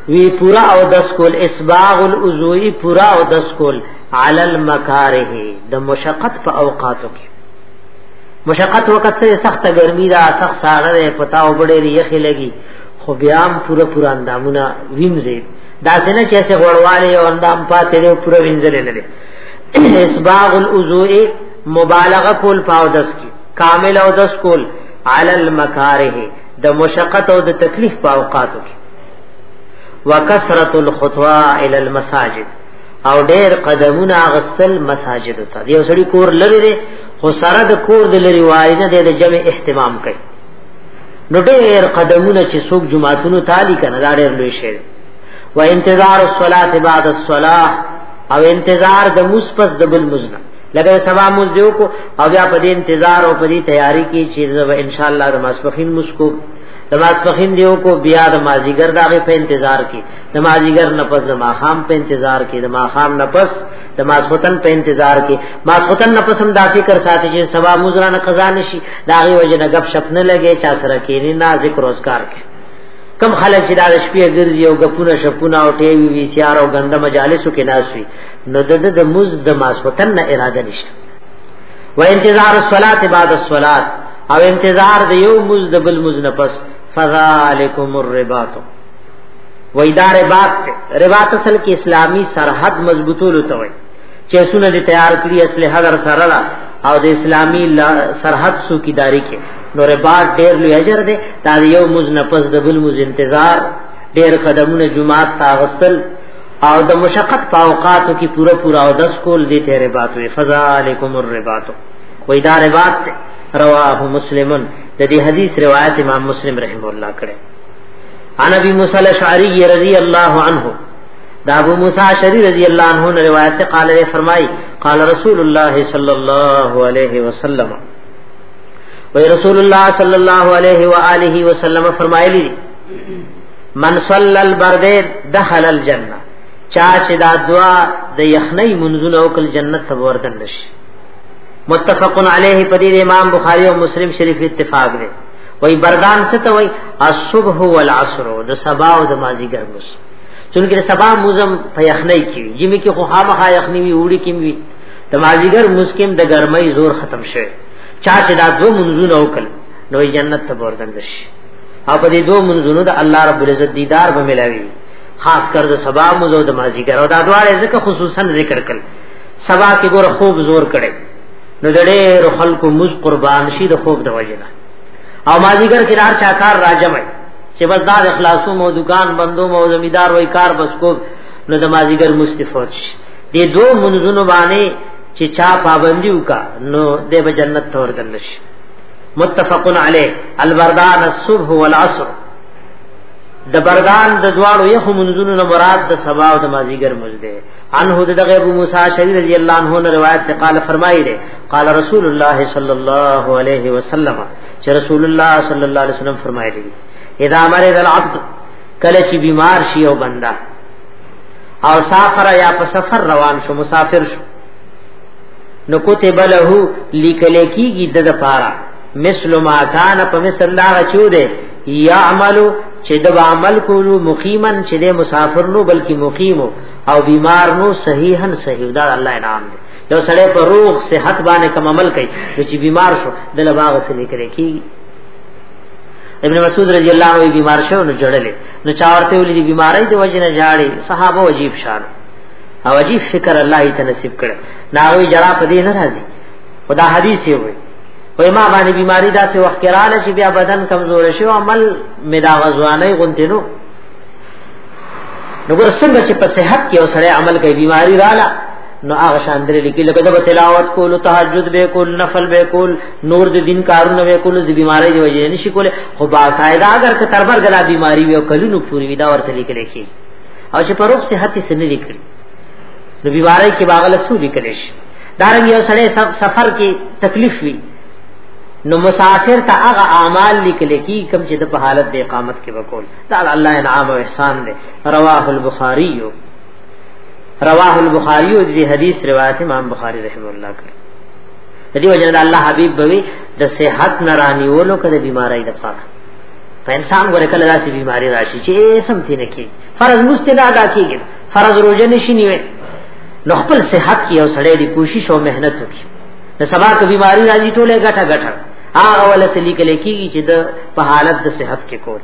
وی پورا او دس کول اسباغ الوضوئی پورا او دس کول علی المکاره د مشقت په اوقاتو کې مشقت وخت سره سخت ګرمي دا سخت ساړه پتا او بډې یخې لګي خو بیا هم پوره پوره اندامونه وینځي دا څنګه چې څه غړواله یو اندام پاتې دی پوره وینځل نه دی اسباغ الوضوء مبالغه کول پاو دس کی کامل او دس کول علی المکاره د مشقت او د تکلیف په اوقاتو کې وکثرت الخطوا الى المساجد او ډېر قدمونه غسل مساجد ته دی وسړي کور لری دی خو سره د کور د لری وای نه د جمع اهتمام کوي نو ډېر قدمونه چې څوک جمعهتونو تالی کنه دا ډېر لوی شی و انتظار الصلاه بعد الصلاه او انتظار د مصپس د بل مزنه لکه سبا موږ دیو کو او بیا په دې انتظار او په دې تیاری کې چې ان شاء الله د ماسپخین مسکو د ماسپخین دیو کو بیا د مازیګر دغه په انتظار کې د مازیګر نفس د ماخام په انتظار کې د ماخام نفس د ماسوتن په انتظار کې ماسوتن نه پسم دا فکر ساتي چې سبا مزرا نه قضا نشي دا غي وجه نه غب شپ نه لګي چا سره کېنی نه ذکر روزګار کې کم خلک چې دا شپې ګرځي او غپونه شپونه او ټي وي وي سيار او غند مجالسو کې ناشوي نو د د مز د ماسوتن نه اراده نشته و انتظار الصلاه بعد الصلاه او انتظار د یو مز د بل مز نه پس فذالکم الرباط وای دا رباط ته رباط اصل کې اسلامی سرحد مضبوطولو ته وای چې سونه دې تیار کړی اصل حضر سره لا او د اسلامی سرحد سو کی داری کې نو رباط ډېر لوی اجر دی دا یو مز نفس د بل مز انتظار ډېر قدمونه جمعات تاغسل او د مشقت په اوقاتو کې پورا پورا او دس کول دي ته رباط وي فذالکم الرباط وې دا رباط رواه مسلمن د دې حدیث روایت امام مسلم رحم الله کړه انا بی موسی الاشعری رضی اللہ عنہ دا ابو موسی شری رضی اللہ عنہ نے روایت سے قال نے فرمائی قال رسول اللہ صلی اللہ علیہ وسلم و رسول اللہ صلی اللہ علیہ والہ وسلم فرمائے لی من صلی البرد دخل الجنہ چا چې دا دعا د یخنی منزونه او کل جنت ته وردن نشي متفقن علیه په دې امام بخاری او مسلم شریف اتفاق دی وای بردان څه ته وای الصبح والعصر د سبا او د مازیګر مس چونکه د سبا موزم په یخنۍ کې وي جمی کې خو خامخا یخنی وي وړي کې وي د مازیګر مسکم د ګرمۍ زور ختم شوه چا چې دا دو منځونه وکړ نو جنت ته ورګند شي او په دې دو منځونو د الله رب العزت دیدار به ملاوي خاص کر د سبا موزو د مازیګر او دا دواړه ځکه خصوصا ذکر کړل سبا کې ګور خوب زور کړي نو د ډېر خلکو مز قربان شي د خوب د وجنه او مازیګر کې دار چا کار راجم وي چې بس دا اخلاصو مو دکان بندو مو زمیدار وای کار بس کو نو د مازیګر مستفوت شي د دوه منځونو باندې چې چا پابندي وکا نو د به جنت تور دل شي متفقن علی البردان الصبح والعصر د بردان د دواړو یو منځونو مراد د سبا او د مازیګر مزده عنه د دغه ابو موسی شری رضی الله عنه نے روایت ته قال فرمایي دے قال رسول الله صلی الله علیه وسلم چې رسول الله صلی الله علیه وسلم فرمایي دي اذا مرض العبد کله چې بیمار شي او بندا او سافر یا په سفر روان شو مسافر شو نو کتب له لیکل کیږي د لپاره مثل ما کان په مثل دا چو دے یعمل چې د عمل کولو مقیمن چې د مسافر نو بلکې مقیمو او بیمار نو صحیحا صحیح دا الله انعام دی یو سړی په روغ صحت باندې کوم عمل کوي چې بیمار شو د لباغ سره لیکل کی ابن مسعود رضی الله عنه بیمار شو نو جړلې نو چاورته ولې دی بیماری دی وجنه جاړي صحابه عجیب شان او عجیب فکر الله یې تنصیب کړ ناوی جرا په دې ناراضي خدا حدیث یې وایي وای ما باندې بیماری داسې وخت کې رااله چې بیا بدن کمزور شي او عمل مې دا غزوانه غونتنو نو ګور څنګه چې په صحت کې او سره عمل کوي بیماری رااله نو هغه شان درې لیکي لکه د تلاوت کول تهجد به کول نفل به کول نور د دین کارونه به کول د بیماری دی وجه نشي کوله خو باقاعده اگر که تربر غلا بیماری وي او کلونو پوری وي دا ورته لیکل کی او چې پروف صحت یې سن لیکل نو بیماری کې باغل سو لیکل شي دارنګ یو سړی سفر کې تکلیف وي نو مسافر ته هغه اعمال لیکل کی کوم چې د په حالت د اقامت کې وکول دا الله انعام او احسان دی رواه البخاری رواه البخاری او دې حدیث روایت امام بخاری رحم الله کړ دې وجه دا الله حبیب بوي د صحت نرانی ولو کړه بیماری د پاره په انسان غره کله داسې بیماری راشي چې سم تینه کې فرض مستدا ادا کیږي فرض روزه نشي نیوي نو خپل صحت کې او سړی دی کوشش او مهنت وکړي د سبا ته بیماری راځي ټوله غټه غټه هغه ول سلی کله کیږي چې د په حالت د صحت کې کوت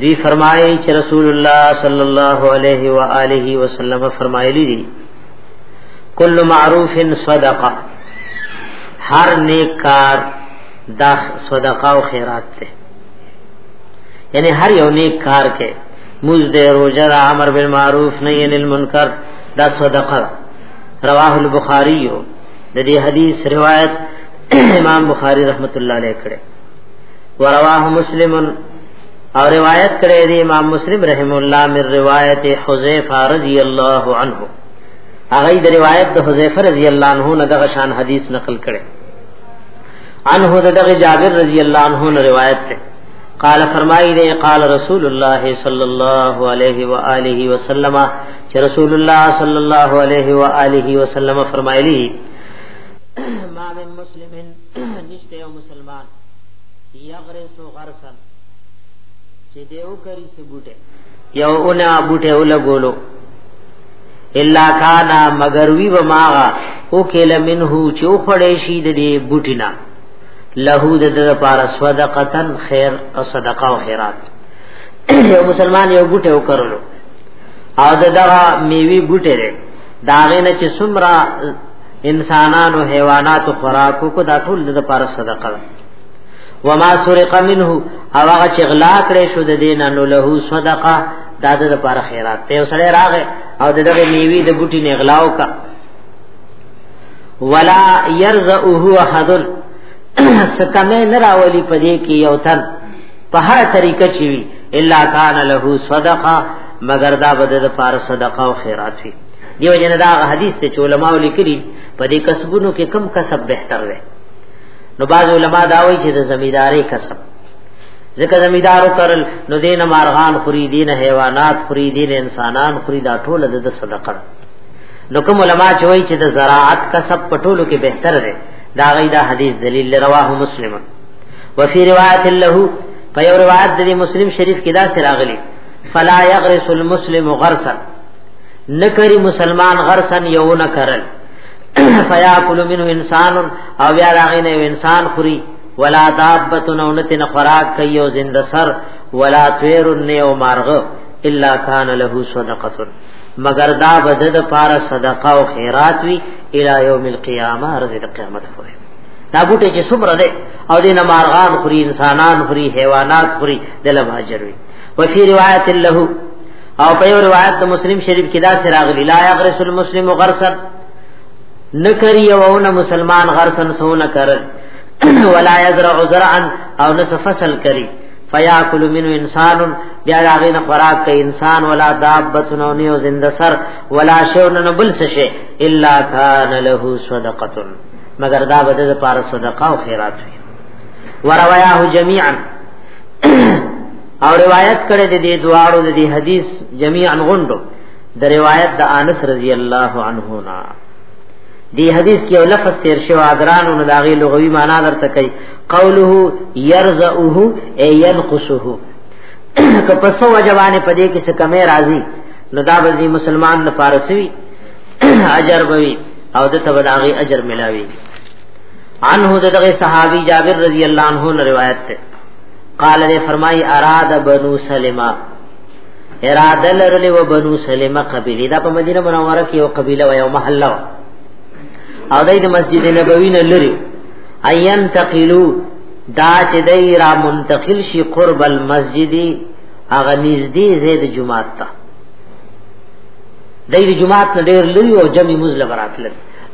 دی فرمایي چې رسول الله صلی الله علیه و آله وسلم فرمایلی دي کل معروف صدقه هر نیک کار دا صدقه او خیرات ده یعنی هر یو نیک کار کې موز دې روزه د امر بالمعروف نهی عن المنکر دا صدقه رواه البخاری د دې حدیث روایت امام بخاری رحمت الله علیه کړه ورواه مسلم او روایت کړی دی امام مسلم رحم الله من روایت حذیفه رضی الله عنه هغه د روایت د حذیفه رضی الله عنه نه دغه شان حدیث نقل کړي عنه دغه جابر رضی الله عنه نه روایت ده قال فرمایي دی قال رسول الله صلی الله علیه و آله وسلم چې رسول الله صلی الله علیه و آله وسلم فرمایلی ما من مسلمن نشته مسلمان مان یغرس غرسن چې دیو کری سه بوټه یو اونا بوټه ولګولو الا کانا مگر وی و ماغا او کله منه چې خړې شي د دې بوټینا له د د پاره صدقتن خیر او صدقه او خیرات یو مسلمان یو بوټه وکړلو او دغه میوي بوټه داغه نه چې سمرا انسانانو حیوانات خوراکو کو دا ټول د پاره صدقه ده وما سرق منه او هغه چې غلا کړې شو د دین نو له صدقه دا د لپاره خیرات ته سره راغې او دغه میوي د بوټي نه غلاو کا ولا يرزقه احد سکمه نه راولي پدې کې یو تن په هر طریقه چی وی الا کان له صدقه مگر دا بده د پار صدقه او خیرات وی دیو جن دا حدیث ته علماء لیکلي په دې کسبونو کې کم کسب بهتر دی نو بعض علما دا وایي چې د زمیداری کسب ځکه زمیدارو کرل نو دین مارغان خوري دین حیوانات خوري دین انسانان خوري دا ټول د صدقه نو کوم علما چې وایي چې د زراعت کسب په ټولو کې بهتر دی دا غي دا حدیث دلیل رواه مسلم وفي روایت له په یو روایت د مسلم شریف کې دا سراغلی فلا یغرس المسلم غرسا نکری مسلمان غرسن یو نکرل فیاکل منه انسان او بیا راغینه انسان خوري ولا دابت نو نتن خوراک کوي او زنده سر ولا طير نو مارغ الا کان له صدقه مگر دا بدد پار صدقه او خیرات وی الی یوم القیامه رز قیامت پورې دا بوټي چې صبر ده او دینه مارغان خوري انسانان خوري حیوانات خوري دله باجر وی وفي روایت له او په یو روایت د مسلم شریف کې دا سراغلی لا یغرس المسلم غرسا نکری یوونه مسلمان غرسن سونه کر ولا یزرع زرعا او نس فصل کری فیاکل منه انسان بیا هغه نه خوراک کوي انسان ولا دابت نو نیو زنده سر ولا شو نه بل څه شي الا کان له صدقه مگر دا بده لپاره صدقه او خیرات وي وروایا جميعا او روایت کړی د دې دواړو د دې حدیث جميعا غوندو د روایت د انس رضی الله عنه نا دی حدیث کې یو لفظ تیر شو ادران او داغي لغوي معنا درته کوي قوله يرزعه اي ينقصه که په سو وجبانه پدې کې څه کمې راځي نو دا به مسلمان نه پارسوي اجر بوي او د تبداغي اجر ملاوي عنه دغه صحابي جابر رضی الله عنه روایت ته قال دې فرمای اراده بنو سلمہ اراده لرلې و بنو سلمہ قبيله دا په مدینه منوره کې یو قبيله و یو محله و او دای د مسجد نبوی نه لري ايان تقلو دا چې دای را منتقل شي قرب المسجد اغه نږدې زید جمعه ته دای د جمعه نه ډېر لري او جمع مزل براتل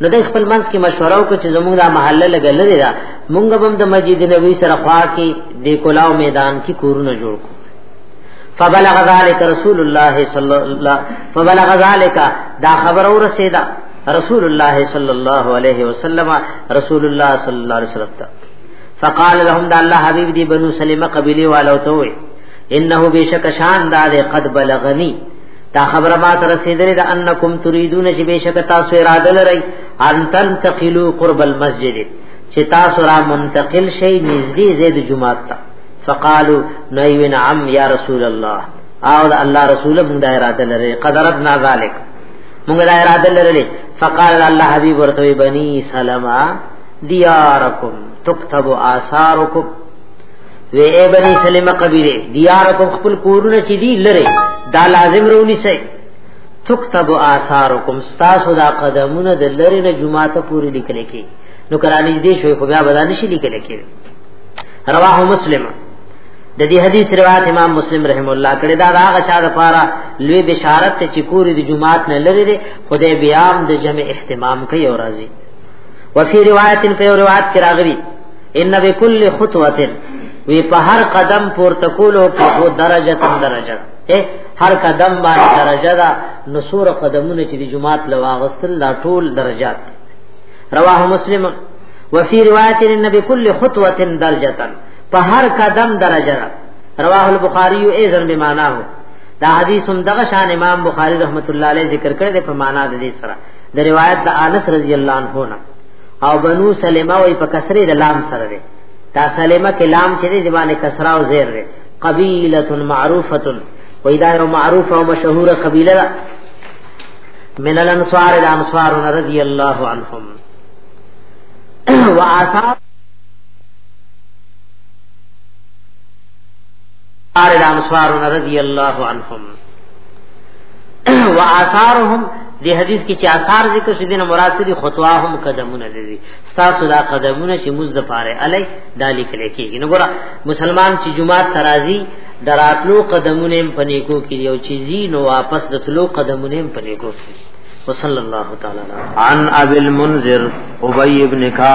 نو د خپل منځ کې مشوره وکړه چې زموږ د محله لګل لري دا مونږ هم د مسجد نبوي سره خوا کې د کولاو میدان کې کورونه جوړ کړو فبلغ ذلك رسول الله صلى الله فبلغ ذلك دا خبر اور رسیدا رسول الله صلى الله عليه وسلم رسول الله صلى الله عليه وسلم فقال لهم دا الله حبيب دي بنو سلمہ قبيله والو ته انه بشک شان دا قد بلغني دا خبره ما ته رسیدلې ده انکم تريدون چې بشک تاسو اراده لرئ ان تنتقلوا قرب المسجد چې تاسو را منتقل شئ نږدې زید جمعه ته فقالو نو نعم یا رسول الله او دا الله رسول موږ دا اراده لري قدرت نا ذالک موږ دا اراده لري فقال الله حبيب ورته بني سلمہ دیارکم تكتب آثارکم وی اے بنی سلمہ قبیله دیارکم خپل کورونه چې دی لره دا لازم رونی سي تكتب آثارکم تاسو دا قدمونه د لره نه جمعه ته پوری لیکل کی نو کرانی دې شوی خو بیا بدانه شي لیکل کی رواه مسلم د دې حدیث روایت امام مسلم رحم الله کړه دا هغه چا د پاره لوی بشارت ته چې پوری د جمعات نه لری دی خدای بیام د جمع اهتمام کوي او راضي وفي روایت په روایت کې راغلي ان بكل خطوه وی په هر قدم پورته کولو کې وو درجه تم درجه اے هر قدم باندې درجه دا نصور قدمونه چې د جمعات لواغستل لا ټول درجات رواه مسلم وفي روایت النبي كل خطوه درجه په هر قدم درجه رواه البخاری ایذن بمعناه دا حدیث هم دغه شان امام بخاری رحمت الله علیه ذکر کړی په معنا د دې سره د روایت د انس رضی الله عنه او بنو سلمہ وی په کسره د لام سره ده دا سلمہ کې لام چې دی باندې کسره او زیر ده قبیله معروفه وی دا یو معروف او مشهور قبیله ده من الانصار الانصار رضی الله عنهم واثار آر د انصار رضی الله عنهم واثارهم دی حدیث کې چې آثار ذکر شې دینه مراد دي خطواهم قدمونه دي تاسو دا قدمونه چې موږ د پاره علی دالی کله کېږي نو ګور مسلمان چې جمعه ترازی دراتلو قدمونه په نیکو کې یو چې زی نو واپس د تلو قدمونه په نیکو کې وصلی الله تعالی عن ابي المنذر ابي ابن كعب